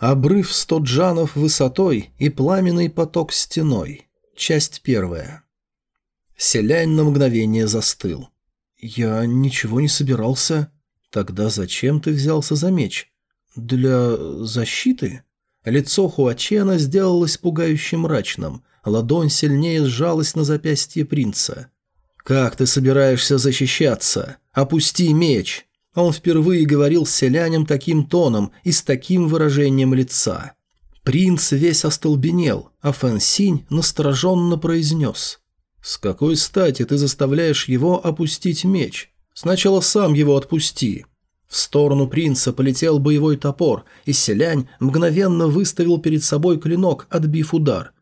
Обрыв сто джанов высотой и пламенный поток стеной. Часть первая. Селянь на мгновение застыл. «Я ничего не собирался». «Тогда зачем ты взялся за меч?» «Для защиты?» Лицо Хуачена сделалось пугающе мрачным, ладонь сильнее сжалась на запястье принца. «Как ты собираешься защищаться? Опусти меч!» Он впервые говорил с селянем таким тоном и с таким выражением лица. Принц весь остолбенел, а Фэн настороженно произнес. «С какой стати ты заставляешь его опустить меч? Сначала сам его отпусти». В сторону принца полетел боевой топор, и селянь мгновенно выставил перед собой клинок, отбив удар.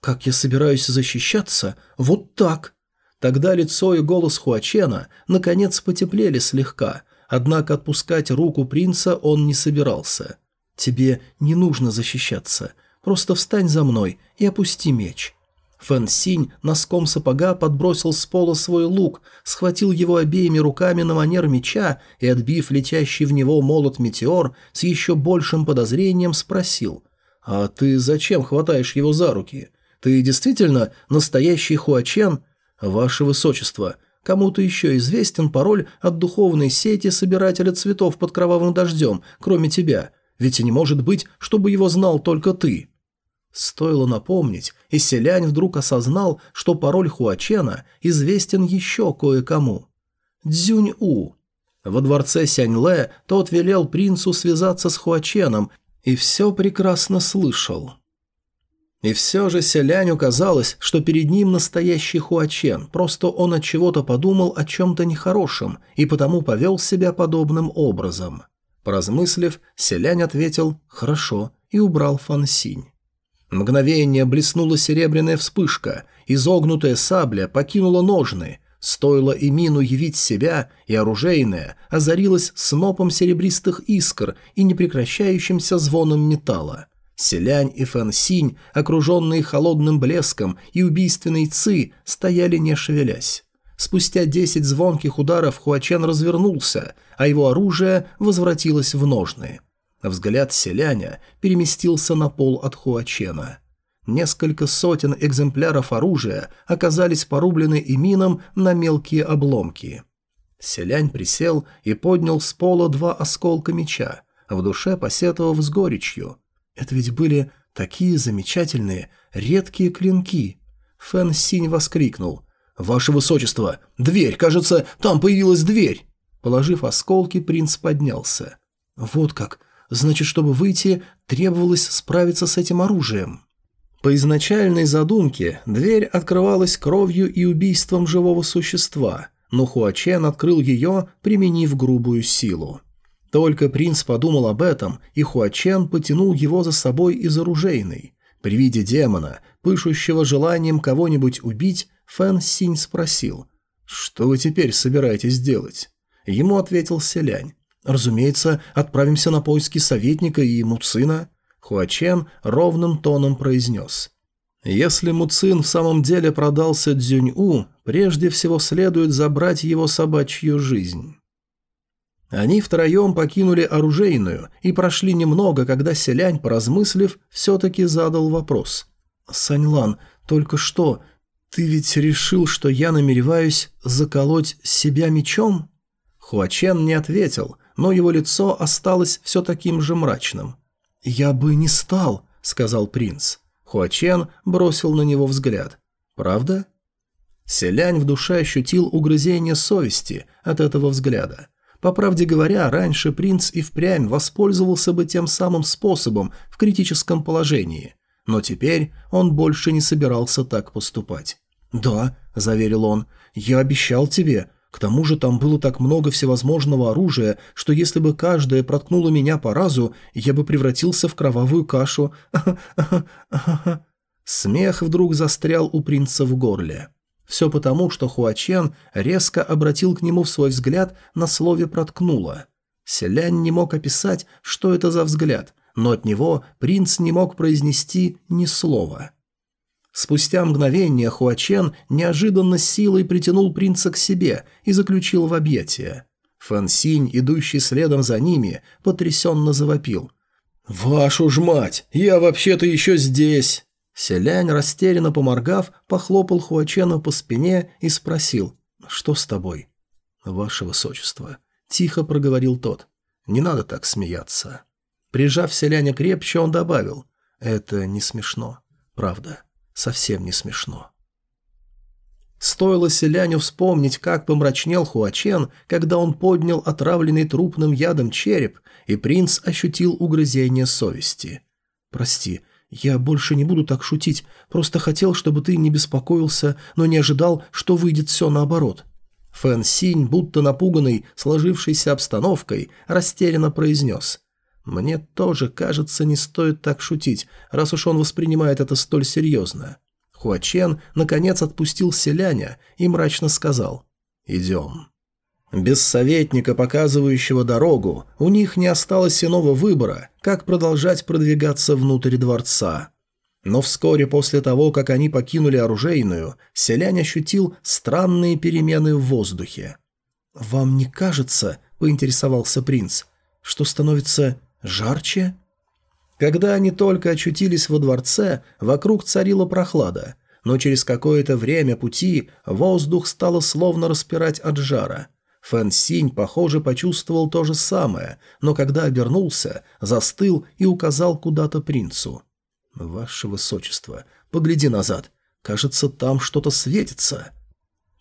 «Как я собираюсь защищаться? Вот так!» Тогда лицо и голос Хуачена наконец потеплели слегка, однако отпускать руку принца он не собирался. «Тебе не нужно защищаться. Просто встань за мной и опусти меч». Фэн Синь носком сапога подбросил с пола свой лук, схватил его обеими руками на манер меча и, отбив летящий в него молот-метеор, с еще большим подозрением спросил «А ты зачем хватаешь его за руки? Ты действительно настоящий Хуачен?» «Ваше Высочество, кому-то еще известен пароль от духовной сети собирателя цветов под кровавым дождем, кроме тебя, ведь и не может быть, чтобы его знал только ты». Стоило напомнить, и селянь вдруг осознал, что пароль Хуачена известен еще кое-кому. Дзюнь-У. Во дворце Сяньле тот велел принцу связаться с Хуаченом и все прекрасно слышал. И все же селяню казалось, что перед ним настоящий Хуачен, просто он от чего-то подумал о чем-то нехорошем и потому повел себя подобным образом. Поразмыслив, селянь ответил «хорошо» и убрал Фансинь. Мгновение блеснула серебряная вспышка, изогнутая сабля покинула ножны, стоило Эмину явить себя, и оружейная озарилась снопом серебристых искр и непрекращающимся звоном металла. Селянь и Фэн окруженные холодным блеском и убийственной Ци, стояли не шевелясь. Спустя десять звонких ударов Хуачен развернулся, а его оружие возвратилось в ножны. Взгляд селяня переместился на пол от Хуачена. Несколько сотен экземпляров оружия оказались порублены имином на мелкие обломки. Селянь присел и поднял с пола два осколка меча, в душе посетовав с горечью. Это ведь были такие замечательные, редкие клинки. Фэн Синь воскликнул. «Ваше высочество! Дверь! Кажется, там появилась дверь!» Положив осколки, принц поднялся. «Вот как! Значит, чтобы выйти, требовалось справиться с этим оружием. По изначальной задумке, дверь открывалась кровью и убийством живого существа, но Хуачен открыл ее, применив грубую силу. Только принц подумал об этом, и Хуачен потянул его за собой из оружейной. При виде демона, пышущего желанием кого-нибудь убить, Фэн Синь спросил, «Что вы теперь собираетесь делать?» Ему ответил Селянь, «Разумеется, отправимся на поиски советника и Муцина», — Хуачен ровным тоном произнес. «Если Муцин в самом деле продался Дзюнь-У, прежде всего следует забрать его собачью жизнь». Они втроем покинули оружейную и прошли немного, когда селянь, поразмыслив, все-таки задал вопрос. «Саньлан, только что, ты ведь решил, что я намереваюсь заколоть себя мечом?» Хуачен не ответил, но его лицо осталось все таким же мрачным. «Я бы не стал», — сказал принц. Хуачен бросил на него взгляд. «Правда?» Селянь в душе ощутил угрызение совести от этого взгляда. По правде говоря, раньше принц и впрямь воспользовался бы тем самым способом в критическом положении, но теперь он больше не собирался так поступать. «Да», — заверил он, — «я обещал тебе, к тому же там было так много всевозможного оружия, что если бы каждое проткнуло меня по разу, я бы превратился в кровавую кашу. Смех вдруг застрял у принца в горле. Все потому, что Хуачен резко обратил к нему свой взгляд на слове «проткнуло». Селянь не мог описать, что это за взгляд, но от него принц не мог произнести ни слова. Спустя мгновение Хуачен неожиданно силой притянул принца к себе и заключил в объятия. Фэн Синь, идущий следом за ними, потрясенно завопил. «Вашу ж мать! Я вообще-то еще здесь!» Селянь, растерянно поморгав, похлопал Хуачена по спине и спросил, «Что с тобой?» «Ваше высочество», — тихо проговорил тот, «не надо так смеяться». Прижав селяня крепче, он добавил, «Это не смешно, правда, совсем не смешно». Стоило селяню вспомнить, как помрачнел Хуачен, когда он поднял отравленный трупным ядом череп, и принц ощутил угрызение совести. «Прости, я больше не буду так шутить, просто хотел, чтобы ты не беспокоился, но не ожидал, что выйдет все наоборот». Фэн Синь, будто напуганный сложившейся обстановкой, растерянно произнес. «Мне тоже, кажется, не стоит так шутить, раз уж он воспринимает это столь серьезно». Хуачен, наконец, отпустил селяня и мрачно сказал «Идем». Без советника, показывающего дорогу, у них не осталось иного выбора, как продолжать продвигаться внутрь дворца. Но вскоре после того, как они покинули оружейную, селянь ощутил странные перемены в воздухе. «Вам не кажется, — поинтересовался принц, — что становится жарче?» Когда они только очутились во дворце, вокруг царила прохлада, но через какое-то время пути воздух стало словно распирать от жара. Фэн Синь, похоже, почувствовал то же самое, но когда обернулся, застыл и указал куда-то принцу. «Ваше высочество, погляди назад. Кажется, там что-то светится».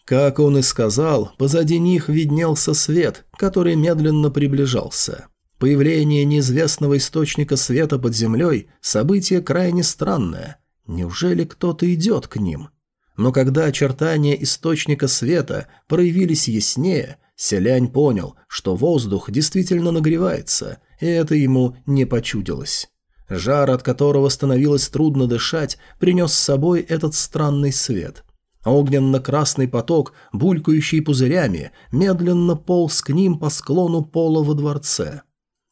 Как он и сказал, позади них виднелся свет, который медленно приближался. Появление неизвестного источника света под землей – событие крайне странное. Неужели кто-то идет к ним? Но когда очертания источника света проявились яснее, Селянь понял, что воздух действительно нагревается, и это ему не почудилось. Жар, от которого становилось трудно дышать, принес с собой этот странный свет. Огненно-красный поток, булькающий пузырями, медленно полз к ним по склону пола во дворце.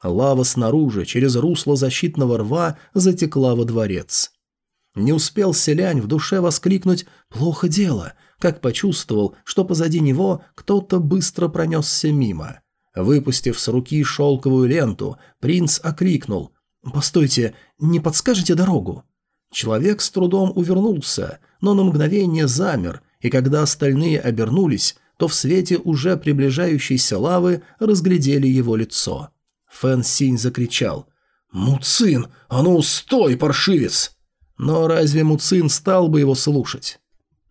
Лава снаружи, через русло защитного рва, затекла во дворец. Не успел селянь в душе воскликнуть «плохо дело», как почувствовал, что позади него кто-то быстро пронесся мимо. Выпустив с руки шелковую ленту, принц окликнул «Постойте, не подскажете дорогу?» Человек с трудом увернулся, но на мгновение замер, и когда остальные обернулись, то в свете уже приближающейся лавы разглядели его лицо. Фэн Синь закричал. «Муцин! А ну, стой, паршивец!» Но разве Муцин стал бы его слушать?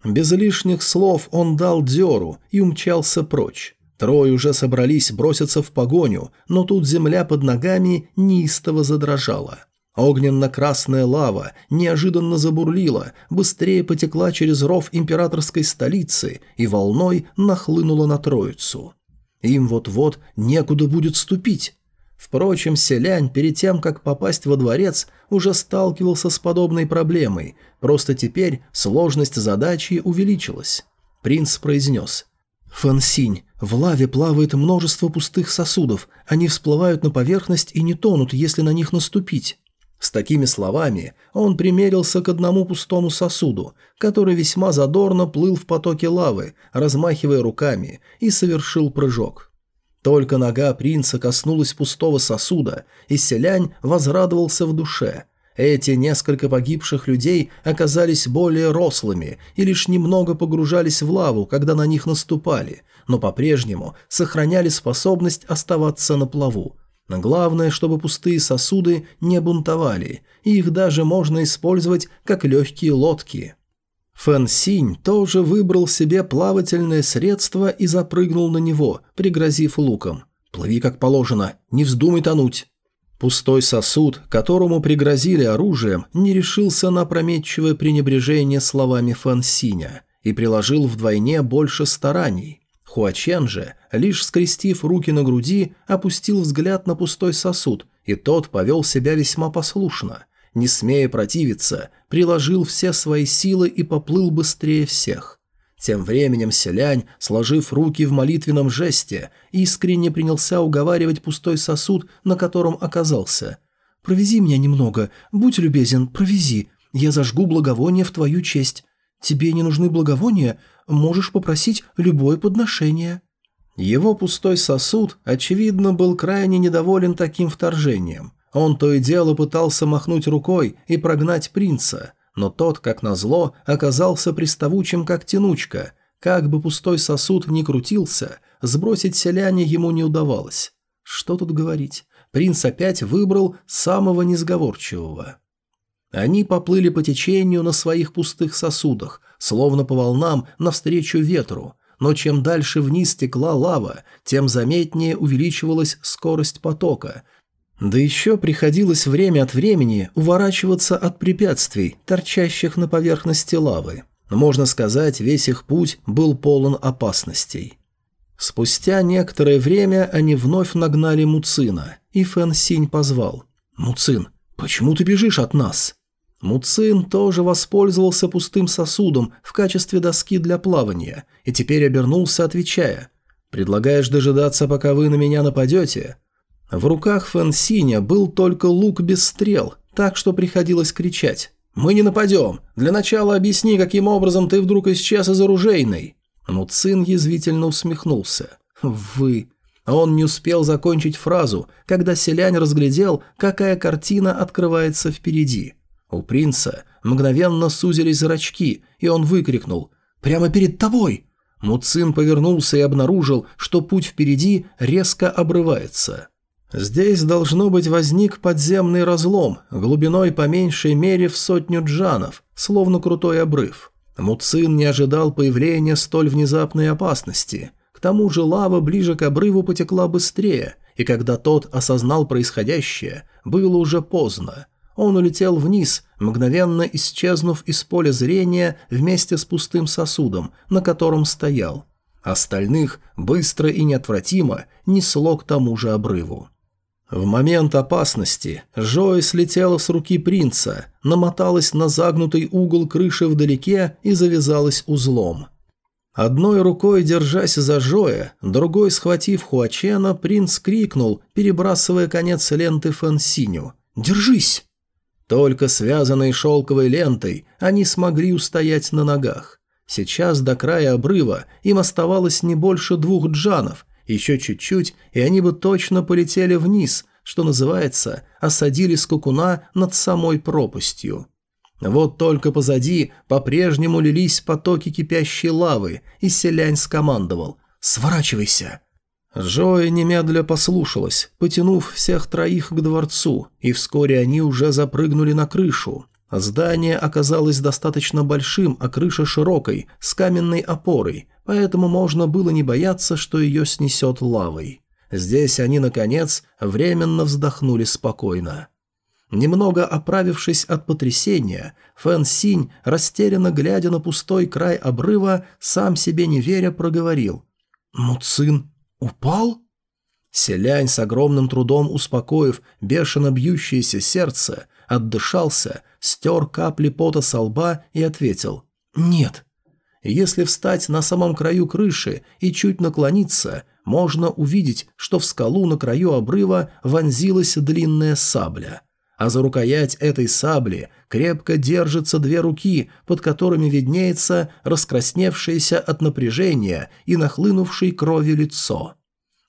Без лишних слов он дал дёру и умчался прочь. Трое уже собрались броситься в погоню, но тут земля под ногами неистово задрожала. Огненно-красная лава неожиданно забурлила, быстрее потекла через ров императорской столицы и волной нахлынула на троицу. Им вот-вот некуда будет ступить. Впрочем, селянь перед тем, как попасть во дворец, уже сталкивался с подобной проблемой, просто теперь сложность задачи увеличилась. Принц произнес. «Фансинь, в лаве плавает множество пустых сосудов, они всплывают на поверхность и не тонут, если на них наступить». С такими словами он примерился к одному пустому сосуду, который весьма задорно плыл в потоке лавы, размахивая руками, и совершил прыжок. Только нога принца коснулась пустого сосуда, и селянь возрадовался в душе. Эти несколько погибших людей оказались более рослыми и лишь немного погружались в лаву, когда на них наступали, но по-прежнему сохраняли способность оставаться на плаву. Но главное, чтобы пустые сосуды не бунтовали, и их даже можно использовать как легкие лодки. Фэн Синь тоже выбрал себе плавательное средство и запрыгнул на него, пригрозив луком. «Плыви как положено, не вздумай тонуть». Пустой сосуд, которому пригрозили оружием, не решился на опрометчивое пренебрежение словами Фэн Синя и приложил вдвойне больше стараний. Хуачен же, лишь скрестив руки на груди, опустил взгляд на пустой сосуд, и тот повел себя весьма послушно не смея противиться, приложил все свои силы и поплыл быстрее всех. Тем временем селянь, сложив руки в молитвенном жесте, искренне принялся уговаривать пустой сосуд, на котором оказался. «Провези меня немного, будь любезен, провези, я зажгу благовоние в твою честь. Тебе не нужны благовония, можешь попросить любое подношение». Его пустой сосуд, очевидно, был крайне недоволен таким вторжением. Он то и дело пытался махнуть рукой и прогнать принца, но тот, как назло, оказался приставучим, как тянучка. Как бы пустой сосуд ни крутился, сбросить селяне ему не удавалось. Что тут говорить? Принц опять выбрал самого несговорчивого. Они поплыли по течению на своих пустых сосудах, словно по волнам навстречу ветру, но чем дальше вниз текла лава, тем заметнее увеличивалась скорость потока. Да еще приходилось время от времени уворачиваться от препятствий, торчащих на поверхности лавы. Можно сказать, весь их путь был полон опасностей. Спустя некоторое время они вновь нагнали Муцина, и Фэн Синь позвал. «Муцин, почему ты бежишь от нас?» Муцин тоже воспользовался пустым сосудом в качестве доски для плавания и теперь обернулся, отвечая. «Предлагаешь дожидаться, пока вы на меня нападете?» В руках Фэн Синя был только лук без стрел, так что приходилось кричать. «Мы не нападем! Для начала объясни, каким образом ты вдруг исчез из оружейной!» Муцин язвительно усмехнулся. «Вы...» Он не успел закончить фразу, когда селянь разглядел, какая картина открывается впереди – у принца мгновенно сузились зрачки, и он выкрикнул «Прямо перед тобой!». Муцин повернулся и обнаружил, что путь впереди резко обрывается. Здесь, должно быть, возник подземный разлом, глубиной по меньшей мере в сотню джанов, словно крутой обрыв. Муцин не ожидал появления столь внезапной опасности. К тому же лава ближе к обрыву потекла быстрее, и когда тот осознал происходящее, было уже поздно – он улетел вниз, мгновенно исчезнув из поля зрения вместе с пустым сосудом, на котором стоял. Остальных быстро и неотвратимо несло к тому же обрыву. В момент опасности Жои слетела с руки принца, намоталась на загнутый угол крыши вдалеке и завязалась узлом. Одной рукой держась за Жоя, другой схватив Хуачена, принц крикнул, перебрасывая конец ленты Фансиню «Держись!». Только связанные шелковой лентой они смогли устоять на ногах. Сейчас до края обрыва им оставалось не больше двух джанов, еще чуть-чуть, и они бы точно полетели вниз, что называется, осадили скакуна над самой пропастью. Вот только позади по-прежнему лились потоки кипящей лавы, и селянь скомандовал «Сворачивайся!» Жоя немедля послушалась, потянув всех троих к дворцу, и вскоре они уже запрыгнули на крышу. Здание оказалось достаточно большим, а крыша широкой, с каменной опорой, поэтому можно было не бояться, что ее снесет лавой. Здесь они, наконец, временно вздохнули спокойно. Немного оправившись от потрясения, Фэн Синь, растерянно глядя на пустой край обрыва, сам себе не веря проговорил. «Муцин «Упал?» Селянь с огромным трудом успокоив бешено бьющееся сердце, отдышался, стер капли пота со лба и ответил «Нет». Если встать на самом краю крыши и чуть наклониться, можно увидеть, что в скалу на краю обрыва вонзилась длинная сабля. А за рукоять этой сабли крепко держатся две руки, под которыми виднеется раскрасневшееся от напряжения и нахлынувшей крови лицо.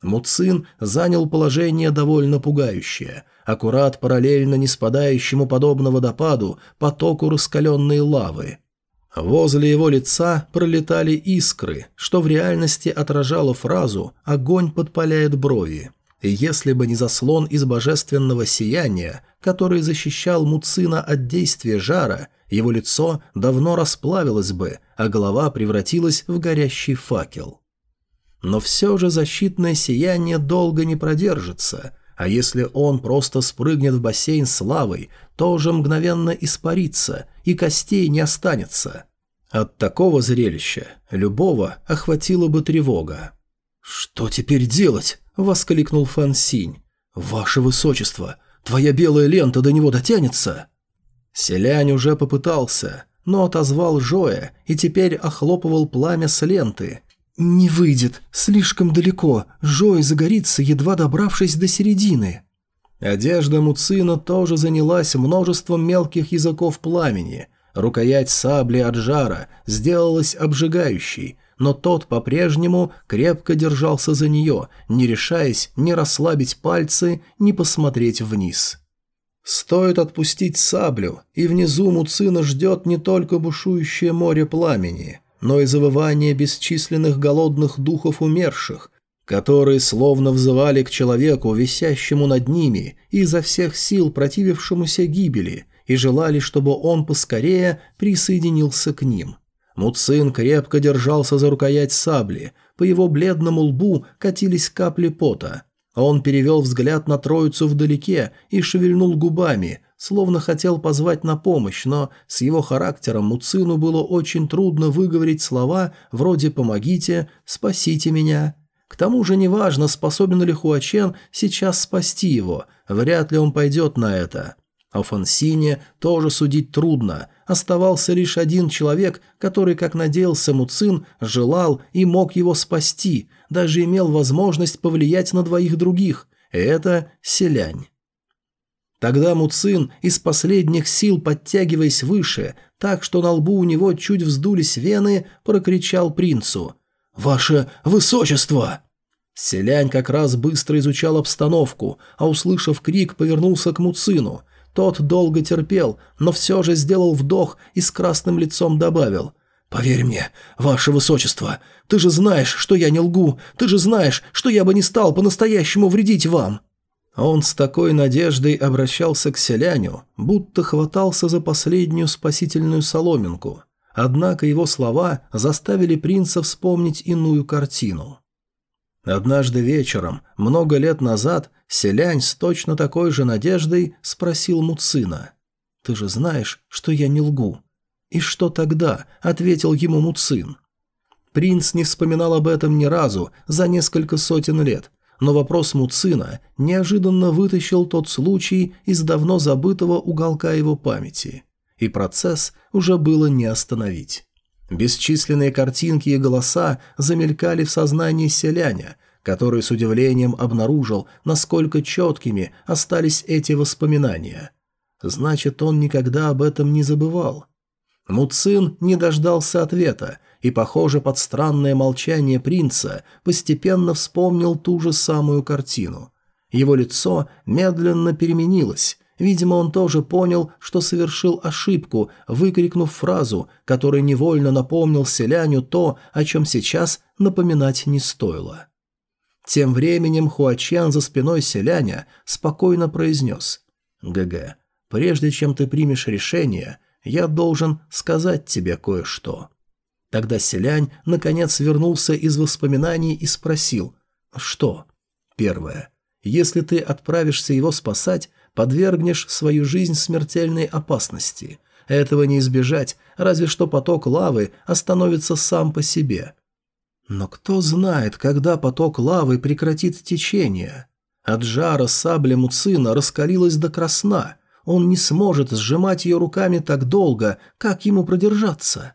Муцин занял положение довольно пугающее, аккурат параллельно не спадающему подобно водопаду потоку раскаленной лавы. Возле его лица пролетали искры, что в реальности отражало фразу «огонь подпаляет брови». И если бы не заслон из божественного сияния, который защищал Муцина от действия жара, его лицо давно расплавилось бы, а голова превратилась в горящий факел. Но все же защитное сияние долго не продержится, а если он просто спрыгнет в бассейн с лавой, то уже мгновенно испарится, и костей не останется. От такого зрелища любого охватила бы тревога. «Что теперь делать?» — воскликнул Фан Синь. «Ваше высочество, твоя белая лента до него дотянется?» Селянь уже попытался, но отозвал Жоя и теперь охлопывал пламя с ленты. «Не выйдет, слишком далеко, Жой загорится, едва добравшись до середины». Одежда Муцина тоже занялась множеством мелких языков пламени. Рукоять сабли от жара сделалась обжигающей, но тот по-прежнему крепко держался за нее, не решаясь ни расслабить пальцы, ни посмотреть вниз. Стоит отпустить саблю, и внизу Муцина ждет не только бушующее море пламени, но и завывание бесчисленных голодных духов умерших, которые словно взывали к человеку, висящему над ними, и изо всех сил противившемуся гибели, и желали, чтобы он поскорее присоединился к ним. Муцин крепко держался за рукоять сабли, по его бледному лбу катились капли пота – он перевел взгляд на троицу вдалеке и шевельнул губами, словно хотел позвать на помощь, но с его характером Муцину было очень трудно выговорить слова вроде «помогите», «спасите меня». К тому же неважно, способен ли Хуачен сейчас спасти его, вряд ли он пойдет на это. О Фансине тоже судить трудно. Оставался лишь один человек, который, как надеялся Муцин, желал и мог его спасти, даже имел возможность повлиять на двоих других. Это Селянь. Тогда Муцин из последних сил, подтягиваясь выше, так что на лбу у него чуть вздулись вены, прокричал принцу «Ваше Высочество!» Селянь как раз быстро изучал обстановку, а услышав крик, повернулся к Муцину. Тот долго терпел, но все же сделал вдох и с красным лицом добавил «Поверь мне, ваше высочество, ты же знаешь, что я не лгу, ты же знаешь, что я бы не стал по-настоящему вредить вам». Он с такой надеждой обращался к селяню, будто хватался за последнюю спасительную соломинку. Однако его слова заставили принца вспомнить иную картину. Однажды вечером, много лет назад, селянь с точно такой же надеждой спросил Муцина. «Ты же знаешь, что я не лгу. «И что тогда?» – ответил ему Муцин. Принц не вспоминал об этом ни разу за несколько сотен лет, но вопрос Муцина неожиданно вытащил тот случай из давно забытого уголка его памяти, и процесс уже было не остановить. Бесчисленные картинки и голоса замелькали в сознании селяня, который с удивлением обнаружил, насколько четкими остались эти воспоминания. Значит, он никогда об этом не забывал. Муцин не дождался ответа и, похоже, под странное молчание принца постепенно вспомнил ту же самую картину. Его лицо медленно переменилось. Видимо, он тоже понял, что совершил ошибку, выкрикнув фразу, которая невольно напомнил селяню то, о чем сейчас напоминать не стоило. Тем временем Хуачен за спиной селяня спокойно произнес «ГГ, прежде чем ты примешь решение, я должен сказать тебе кое-что». Тогда селянь наконец вернулся из воспоминаний и спросил «Что?» Первое. Если ты отправишься его спасать, подвергнешь свою жизнь смертельной опасности. Этого не избежать, разве что поток лавы остановится сам по себе. Но кто знает, когда поток лавы прекратит течение? От жара сабля Муцина раскалилась до красна, он не сможет сжимать ее руками так долго, как ему продержаться.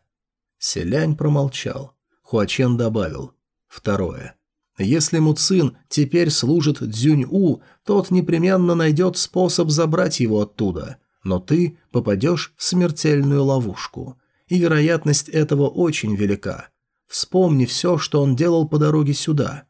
Селянь промолчал. Хуачен добавил. Второе. Если Муцин теперь служит Дзюнь-У, тот непременно найдет способ забрать его оттуда, но ты попадешь в смертельную ловушку. И вероятность этого очень велика. Вспомни все, что он делал по дороге сюда.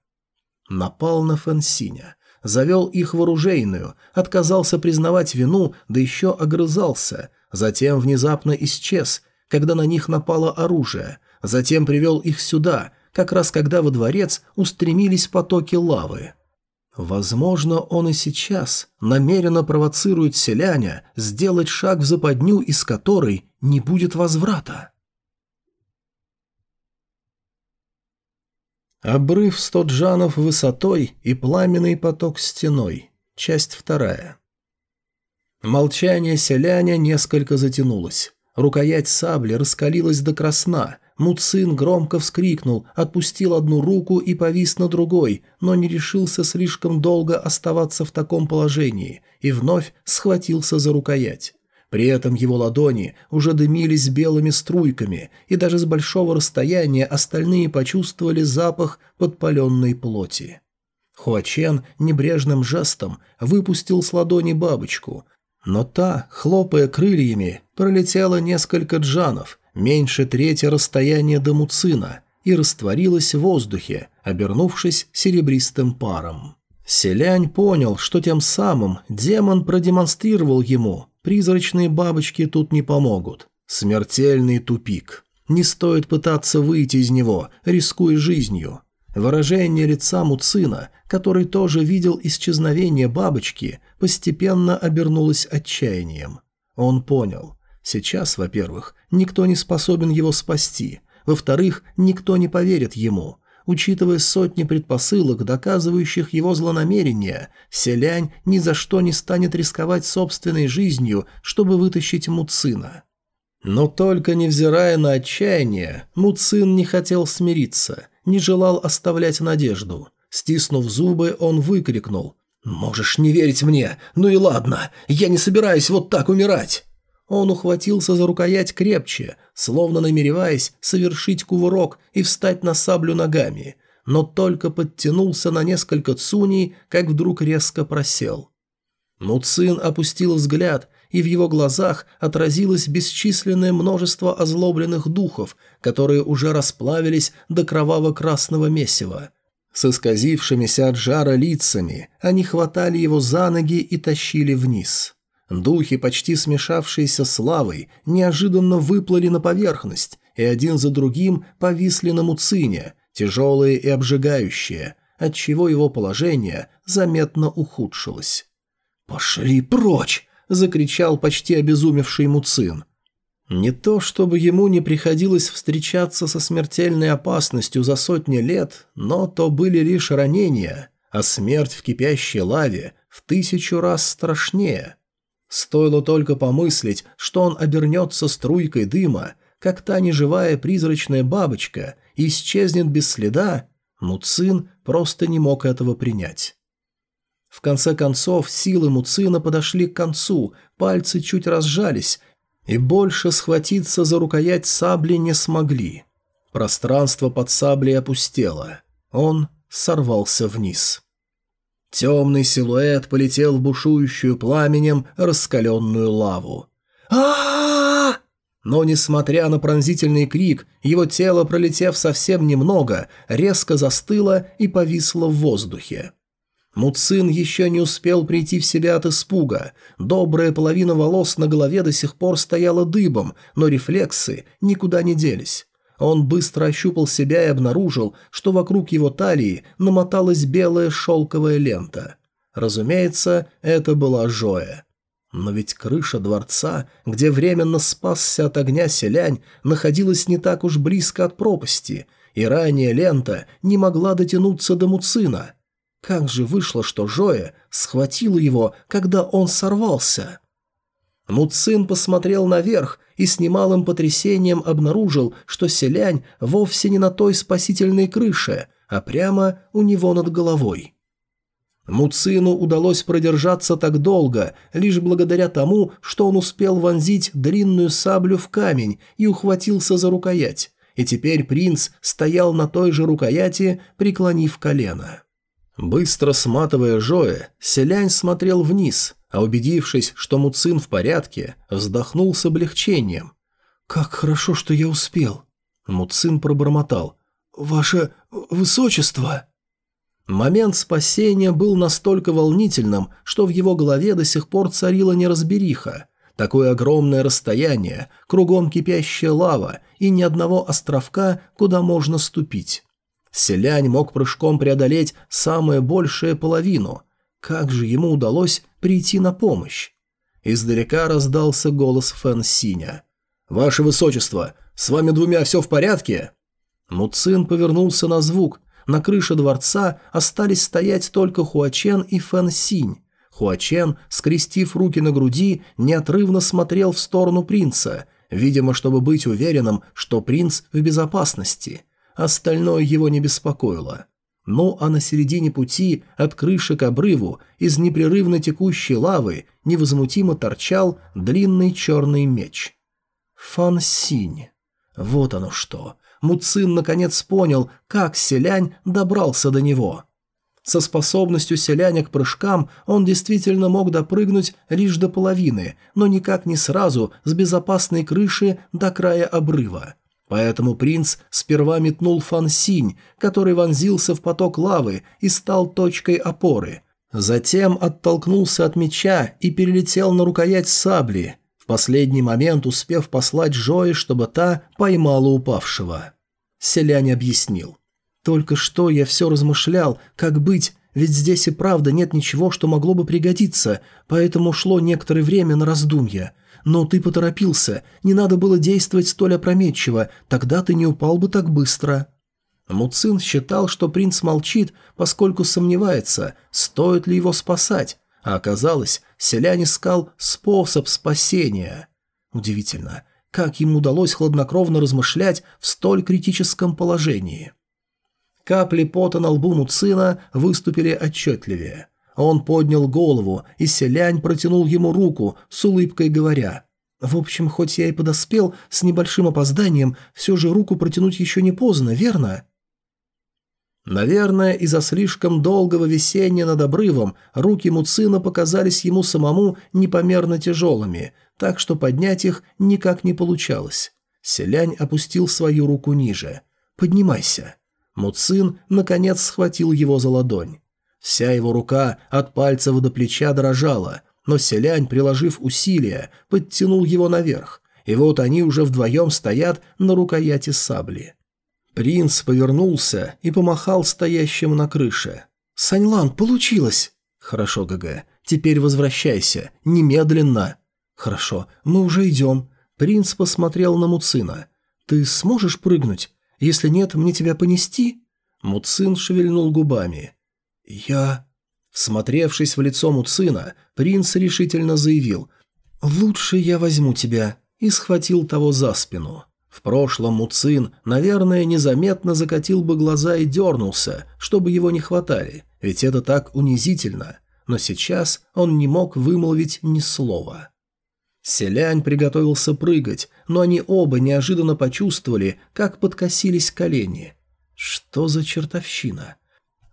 Напал на Фансиня завел их в оружейную, отказался признавать вину, да еще огрызался, затем внезапно исчез, когда на них напало оружие, затем привел их сюда, как раз когда во дворец устремились потоки лавы. Возможно, он и сейчас намеренно провоцирует селяня сделать шаг в западню, из которой не будет возврата. Обрыв сто джанов высотой и пламенный поток стеной. Часть вторая. Молчание селяня несколько затянулось. Рукоять сабли раскалилась до красна. Муцин громко вскрикнул, отпустил одну руку и повис на другой, но не решился слишком долго оставаться в таком положении и вновь схватился за рукоять. При этом его ладони уже дымились белыми струйками, и даже с большого расстояния остальные почувствовали запах подпаленной плоти. Хуачен небрежным жестом выпустил с ладони бабочку, но та, хлопая крыльями, пролетела несколько джанов, меньше трети расстояния до Муцина, и растворилась в воздухе, обернувшись серебристым паром. Селянь понял, что тем самым демон продемонстрировал ему, призрачные бабочки тут не помогут. Смертельный тупик. Не стоит пытаться выйти из него, рискуя жизнью. Выражение лица Муцина, который тоже видел исчезновение бабочки, постепенно обернулось отчаянием. Он понял. Сейчас, во-первых, никто не способен его спасти. Во-вторых, никто не поверит ему. Учитывая сотни предпосылок, доказывающих его злонамерение, Селянь ни за что не станет рисковать собственной жизнью, чтобы вытащить Муцина. Но только невзирая на отчаяние, Муцин не хотел смириться, не желал оставлять надежду. Стиснув зубы, он выкрикнул «Можешь не верить мне, ну и ладно, я не собираюсь вот так умирать!» Он ухватился за рукоять крепче, словно намереваясь совершить кувырок и встать на саблю ногами, но только подтянулся на несколько цуней, как вдруг резко просел. Муцин опустил взгляд и в его глазах отразилось бесчисленное множество озлобленных духов, которые уже расплавились до кроваво-красного месива. С исказившимися от жара лицами они хватали его за ноги и тащили вниз. Духи, почти смешавшиеся с лавой, неожиданно выплыли на поверхность и один за другим повисли на муцине, тяжелые и обжигающие, отчего его положение заметно ухудшилось. «Пошли прочь!» – закричал почти обезумевший Муцин. Не то чтобы ему не приходилось встречаться со смертельной опасностью за сотни лет, но то были лишь ранения, а смерть в кипящей лаве в тысячу раз страшнее. Стоило только помыслить, что он обернется струйкой дыма, как та неживая призрачная бабочка, исчезнет без следа, Муцин просто не мог этого принять. В конце концов, силы Муцина подошли к концу, пальцы чуть разжались, и больше схватиться за рукоять сабли не смогли. Пространство под саблей опустело. Он сорвался вниз. Темный силуэт полетел в бушующую пламенем раскаленную лаву. а Но, несмотря на пронзительный крик, его тело, пролетев совсем немного, резко застыло и повисло в воздухе. Муцин еще не успел прийти в себя от испуга. Добрая половина волос на голове до сих пор стояла дыбом, но рефлексы никуда не делись. Он быстро ощупал себя и обнаружил, что вокруг его талии намоталась белая шелковая лента. Разумеется, это была Жоя. Но ведь крыша дворца, где временно спасся от огня селянь, находилась не так уж близко от пропасти, и ранее лента не могла дотянуться до Муцина – как же вышло, что Жоя схватила его, когда он сорвался? Муцин посмотрел наверх и с немалым потрясением обнаружил, что селянь вовсе не на той спасительной крыше, а прямо у него над головой. Муцину удалось продержаться так долго, лишь благодаря тому, что он успел вонзить длинную саблю в камень и ухватился за рукоять, и теперь принц стоял на той же рукояти, преклонив колено. Быстро сматывая Жоэ, селянь смотрел вниз, а убедившись, что Муцин в порядке, вздохнул с облегчением. «Как хорошо, что я успел!» Муцин пробормотал. «Ваше высочество!» Момент спасения был настолько волнительным, что в его голове до сих пор царила неразбериха. Такое огромное расстояние, кругом кипящая лава и ни одного островка, куда можно ступить. Селянь мог прыжком преодолеть самое большее половину. Как же ему удалось прийти на помощь? Издалека раздался голос Фэн Синя. «Ваше Высочество, с вами двумя все в порядке?» Муцин повернулся на звук. На крыше дворца остались стоять только Хуачен и Фэн Синь. Хуачен, скрестив руки на груди, неотрывно смотрел в сторону принца, видимо, чтобы быть уверенным, что принц в безопасности – Остальное его не беспокоило. Ну а на середине пути от крыши к обрыву из непрерывно текущей лавы невозмутимо торчал длинный черный меч. Фан Синь. Вот оно что. Муцин наконец понял, как селянь добрался до него. Со способностью селяня к прыжкам он действительно мог допрыгнуть лишь до половины, но никак не сразу с безопасной крыши до края обрыва. Поэтому принц сперва метнул фансинь, который вонзился в поток лавы и стал точкой опоры. Затем оттолкнулся от меча и перелетел на рукоять сабли, в последний момент успев послать Жои, чтобы та поймала упавшего. Селянь объяснил. «Только что я все размышлял, как быть, ведь здесь и правда нет ничего, что могло бы пригодиться, поэтому шло некоторое время на раздумья. Но ты поторопился, не надо было действовать столь опрометчиво, тогда ты не упал бы так быстро». Муцин считал, что принц молчит, поскольку сомневается, стоит ли его спасать, а оказалось, селянин искал способ спасения. Удивительно, как ему удалось хладнокровно размышлять в столь критическом положении. Капли пота на лбу Муцина выступили отчетливее. Он поднял голову, и селянь протянул ему руку, с улыбкой говоря. «В общем, хоть я и подоспел, с небольшим опозданием, все же руку протянуть еще не поздно, верно?» Наверное, из-за слишком долгого висения над обрывом руки Муцина показались ему самому непомерно тяжелыми, так что поднять их никак не получалось. Селянь опустил свою руку ниже. «Поднимайся». Муцин, наконец, схватил его за ладонь. Вся его рука от пальцев до плеча дрожала, но селянь, приложив усилия, подтянул его наверх, и вот они уже вдвоем стоят на рукояти сабли. Принц повернулся и помахал стоящим на крыше. «Саньлан, получилось!» «Хорошо, ГГ. Теперь возвращайся. Немедленно!» «Хорошо, мы уже идем». Принц посмотрел на Муцина. «Ты сможешь прыгнуть? Если нет, мне тебя понести?» Муцин шевельнул губами. «Я...» Всмотревшись в лицо Муцина, принц решительно заявил «Лучше я возьму тебя» и схватил того за спину. В прошлом Муцин, наверное, незаметно закатил бы глаза и дернулся, чтобы его не хватали, ведь это так унизительно. Но сейчас он не мог вымолвить ни слова. Селянь приготовился прыгать, но они оба неожиданно почувствовали, как подкосились колени. Что за чертовщина?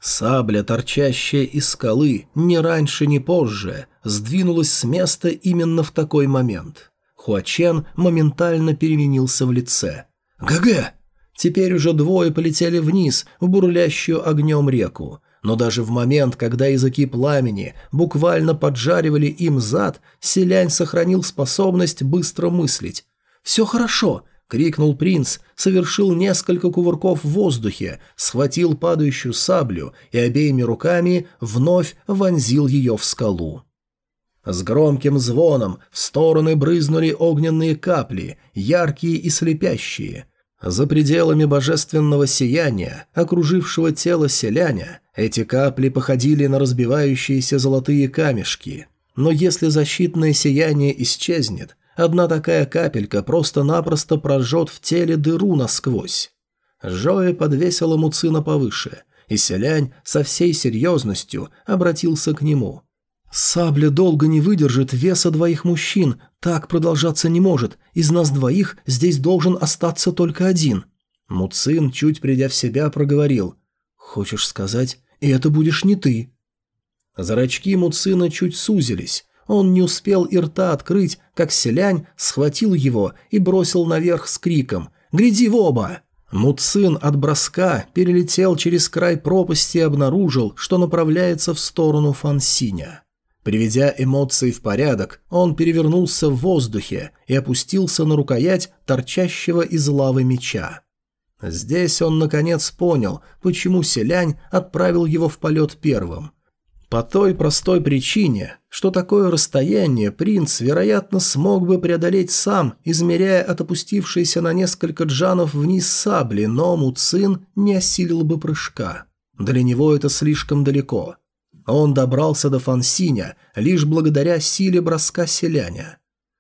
Сабля, торчащая из скалы, ни раньше, ни позже, сдвинулась с места именно в такой момент. Хуачен моментально переменился в лице. «ГГ!» Теперь уже двое полетели вниз, в бурлящую огнем реку. Но даже в момент, когда языки пламени буквально поджаривали им зад, селянь сохранил способность быстро мыслить. «Все хорошо!» Крикнул принц, совершил несколько кувырков в воздухе, схватил падающую саблю и обеими руками вновь вонзил ее в скалу. С громким звоном в стороны брызнули огненные капли, яркие и слепящие. За пределами божественного сияния, окружившего тело селяня, эти капли походили на разбивающиеся золотые камешки. Но если защитное сияние исчезнет, Одна такая капелька просто-напросто прожжет в теле дыру насквозь. Жоэ подвесила Муцина повыше, и селянь со всей серьезностью обратился к нему. «Сабля долго не выдержит веса двоих мужчин, так продолжаться не может, из нас двоих здесь должен остаться только один». Муцин, чуть придя в себя, проговорил. «Хочешь сказать, и это будешь не ты?» Зрачки Муцина чуть сузились, он не успел и рта открыть, как селянь схватил его и бросил наверх с криком «Гляди в оба!». Муцин от броска перелетел через край пропасти и обнаружил, что направляется в сторону Фансиня. Приведя эмоции в порядок, он перевернулся в воздухе и опустился на рукоять торчащего из лавы меча. Здесь он наконец понял, почему селянь отправил его в полет первым – по той простой причине, что такое расстояние принц, вероятно, смог бы преодолеть сам, измеряя от опустившейся на несколько джанов вниз сабли, но Муцин не осилил бы прыжка. Для него это слишком далеко. Он добрался до Фансиня лишь благодаря силе броска селяня.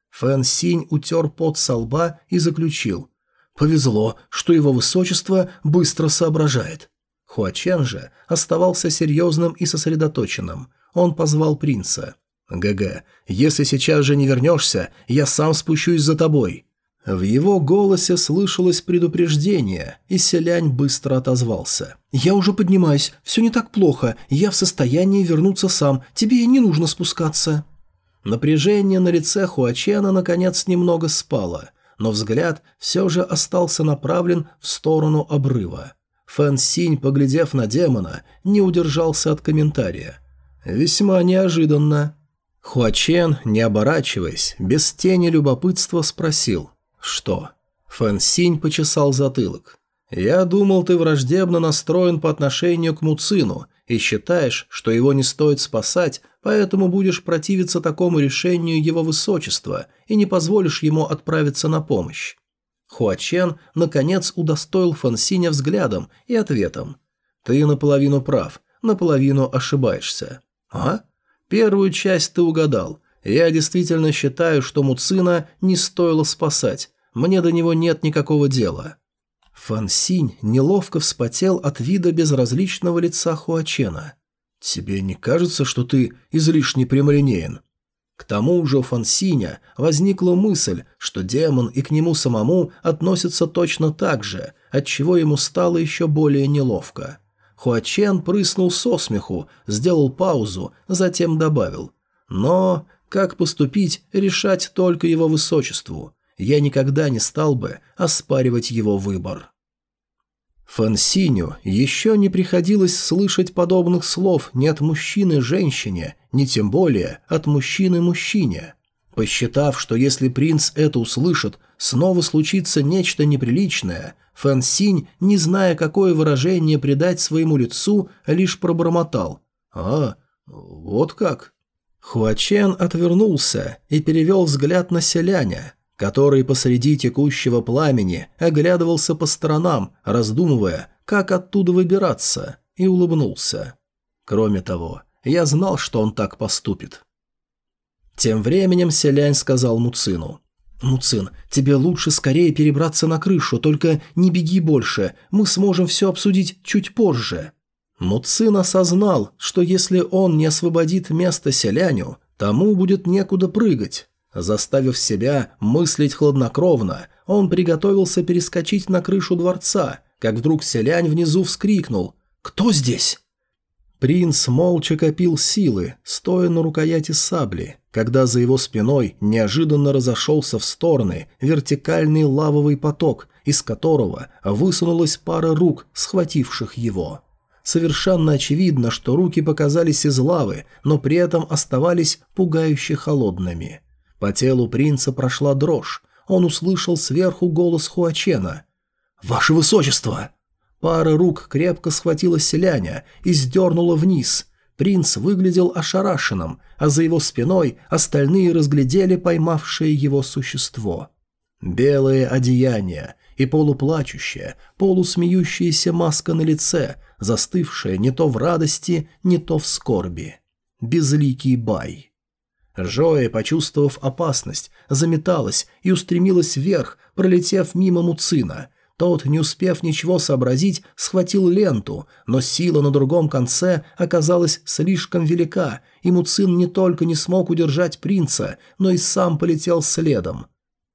Фэн утер пот со лба и заключил. «Повезло, что его высочество быстро соображает. Хуачен же оставался серьезным и сосредоточенным. Он позвал принца. «ГГ, если сейчас же не вернешься, я сам спущусь за тобой». В его голосе слышалось предупреждение, и селянь быстро отозвался. «Я уже поднимаюсь, все не так плохо, я в состоянии вернуться сам, тебе и не нужно спускаться». Напряжение на лице Хуачена наконец немного спало, но взгляд все же остался направлен в сторону обрыва. Фэн Синь, поглядев на демона, не удержался от комментария. «Весьма неожиданно». Хуачен, не оборачиваясь, без тени любопытства спросил «Что?». Фэн Синь почесал затылок. «Я думал, ты враждебно настроен по отношению к Муцину и считаешь, что его не стоит спасать, поэтому будешь противиться такому решению его высочества и не позволишь ему отправиться на помощь». Хуачен, наконец, удостоил Фэн Синя взглядом и ответом. «Ты наполовину прав, наполовину ошибаешься». «А?» Первую часть ты угадал. Я действительно считаю, что Муцина не стоило спасать. Мне до него нет никакого дела». Фан Синь неловко вспотел от вида безразличного лица Хуачена. «Тебе не кажется, что ты излишне прямолинеен?» К тому же у Фан Синя возникла мысль, что демон и к нему самому относятся точно так же, отчего ему стало еще более неловко. Хуачен прыснул со смеху, сделал паузу, затем добавил. «Но как поступить, решать только его высочеству. Я никогда не стал бы оспаривать его выбор». Фансиню еще не приходилось слышать подобных слов ни от мужчины женщине, ни тем более от мужчины мужчине. Посчитав, что если принц это услышит, снова случится нечто неприличное, Фэн Синь, не зная, какое выражение придать своему лицу, лишь пробормотал. «А, вот как?» Хуачен отвернулся и перевел взгляд на селяня, который посреди текущего пламени оглядывался по сторонам, раздумывая, как оттуда выбираться, и улыбнулся. Кроме того, я знал, что он так поступит. Тем временем селянь сказал Муцину. «Муцин, тебе лучше скорее перебраться на крышу, только не беги больше, мы сможем все обсудить чуть позже». Муцин осознал, что если он не освободит место селяню, тому будет некуда прыгать. Заставив себя мыслить хладнокровно, он приготовился перескочить на крышу дворца, как вдруг селянь внизу вскрикнул «Кто здесь?». Принц молча копил силы, стоя на рукояти сабли, когда за его спиной неожиданно разошелся в стороны вертикальный лавовый поток, из которого высунулась пара рук, схвативших его. Совершенно очевидно, что руки показались из лавы, но при этом оставались пугающе холодными. По телу принца прошла дрожь. Он услышал сверху голос Хуачена. «Ваше высочество!» Пара рук крепко схватила селяня и сдернула вниз. Принц выглядел ошарашенным, а за его спиной остальные разглядели поймавшее его существо. Белое одеяние и полуплачущая, полусмеющаяся маска на лице, застывшая не то в радости, не то в скорби. Безликий бай. Жоя, почувствовав опасность, заметалась и устремилась вверх, пролетев мимо Муцина – тот, не успев ничего сообразить, схватил ленту, но сила на другом конце оказалась слишком велика, и Муцин не только не смог удержать принца, но и сам полетел следом.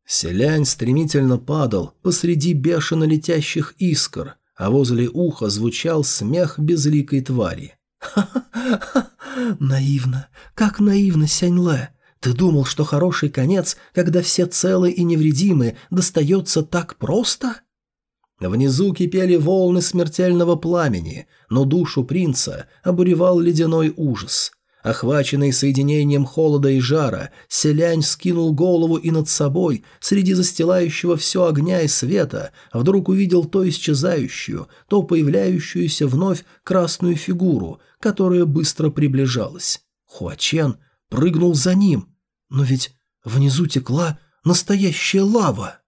Селянь стремительно падал посреди бешено летящих искр, а возле уха звучал смех безликой твари. «Ха-ха-ха! Наивно! Как наивно, Сяньле! Ты думал, что хороший конец, когда все целы и невредимы, достается так просто?» Внизу кипели волны смертельного пламени, но душу принца обуревал ледяной ужас. Охваченный соединением холода и жара, селянь скинул голову и над собой, среди застилающего все огня и света, вдруг увидел то исчезающую, то появляющуюся вновь красную фигуру, которая быстро приближалась. Хуачен прыгнул за ним, но ведь внизу текла настоящая лава.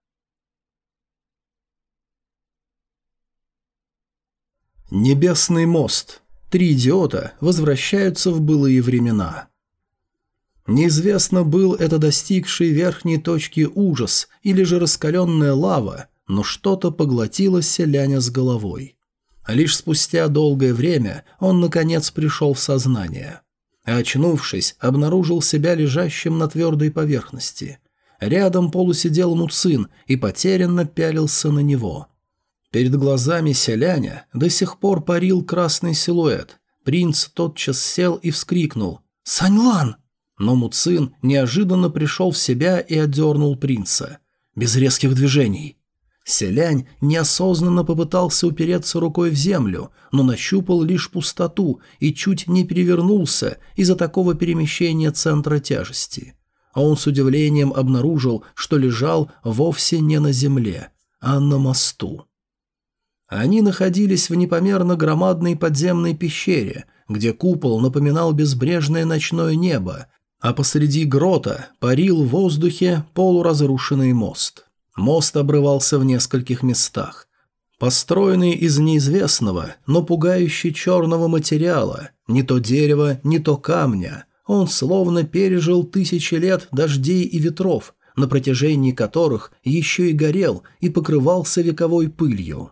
Небесный мост. Три идиота возвращаются в былые времена. Неизвестно, был это достигший верхней точки ужас или же раскаленная лава, но что-то поглотило селяня с головой. Лишь спустя долгое время он, наконец, пришел в сознание. Очнувшись, обнаружил себя лежащим на твердой поверхности. Рядом полусидел Муцин и потерянно пялился на него – Перед глазами селяня до сих пор парил красный силуэт. Принц тотчас сел и вскрикнул «Саньлан!» Но Муцин неожиданно пришел в себя и отдернул принца. без резких движений. Селянь неосознанно попытался упереться рукой в землю, но нащупал лишь пустоту и чуть не перевернулся из-за такого перемещения центра тяжести. А он с удивлением обнаружил, что лежал вовсе не на земле, а на мосту. Они находились в непомерно громадной подземной пещере, где купол напоминал безбрежное ночное небо, а посреди грота парил в воздухе полуразрушенный мост. Мост обрывался в нескольких местах. Построенный из неизвестного, но пугающе черного материала, не то дерева, не то камня, он словно пережил тысячи лет дождей и ветров, на протяжении которых еще и горел и покрывался вековой пылью.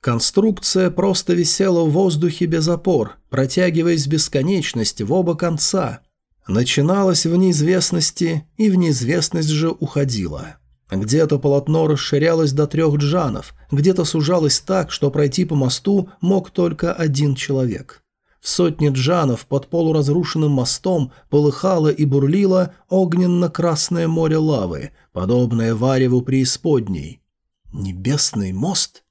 Конструкция просто висела в воздухе без опор, протягиваясь бесконечность в оба конца. Начиналась в неизвестности и в неизвестность же уходила. Где-то полотно расширялось до трех джанов, где-то сужалось так, что пройти по мосту мог только один человек. В сотне джанов под полуразрушенным мостом полыхало и бурлило огненно-красное море лавы, подобное вареву преисподней. Небесный мост?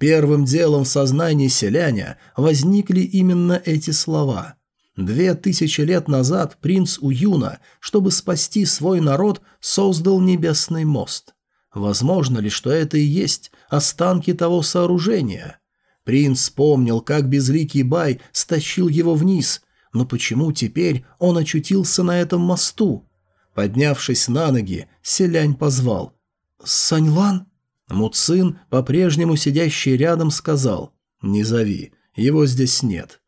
Первым делом в сознании селяня возникли именно эти слова. Две тысячи лет назад принц Уюна, чтобы спасти свой народ, создал небесный мост. Возможно ли, что это и есть останки того сооружения? Принц вспомнил, как безликий Бай стащил его вниз, но почему теперь он очутился на этом мосту? Поднявшись на ноги, селянь позвал. «Саньлан?» Муцин, по-прежнему сидящий рядом, сказал «Не зови, его здесь нет».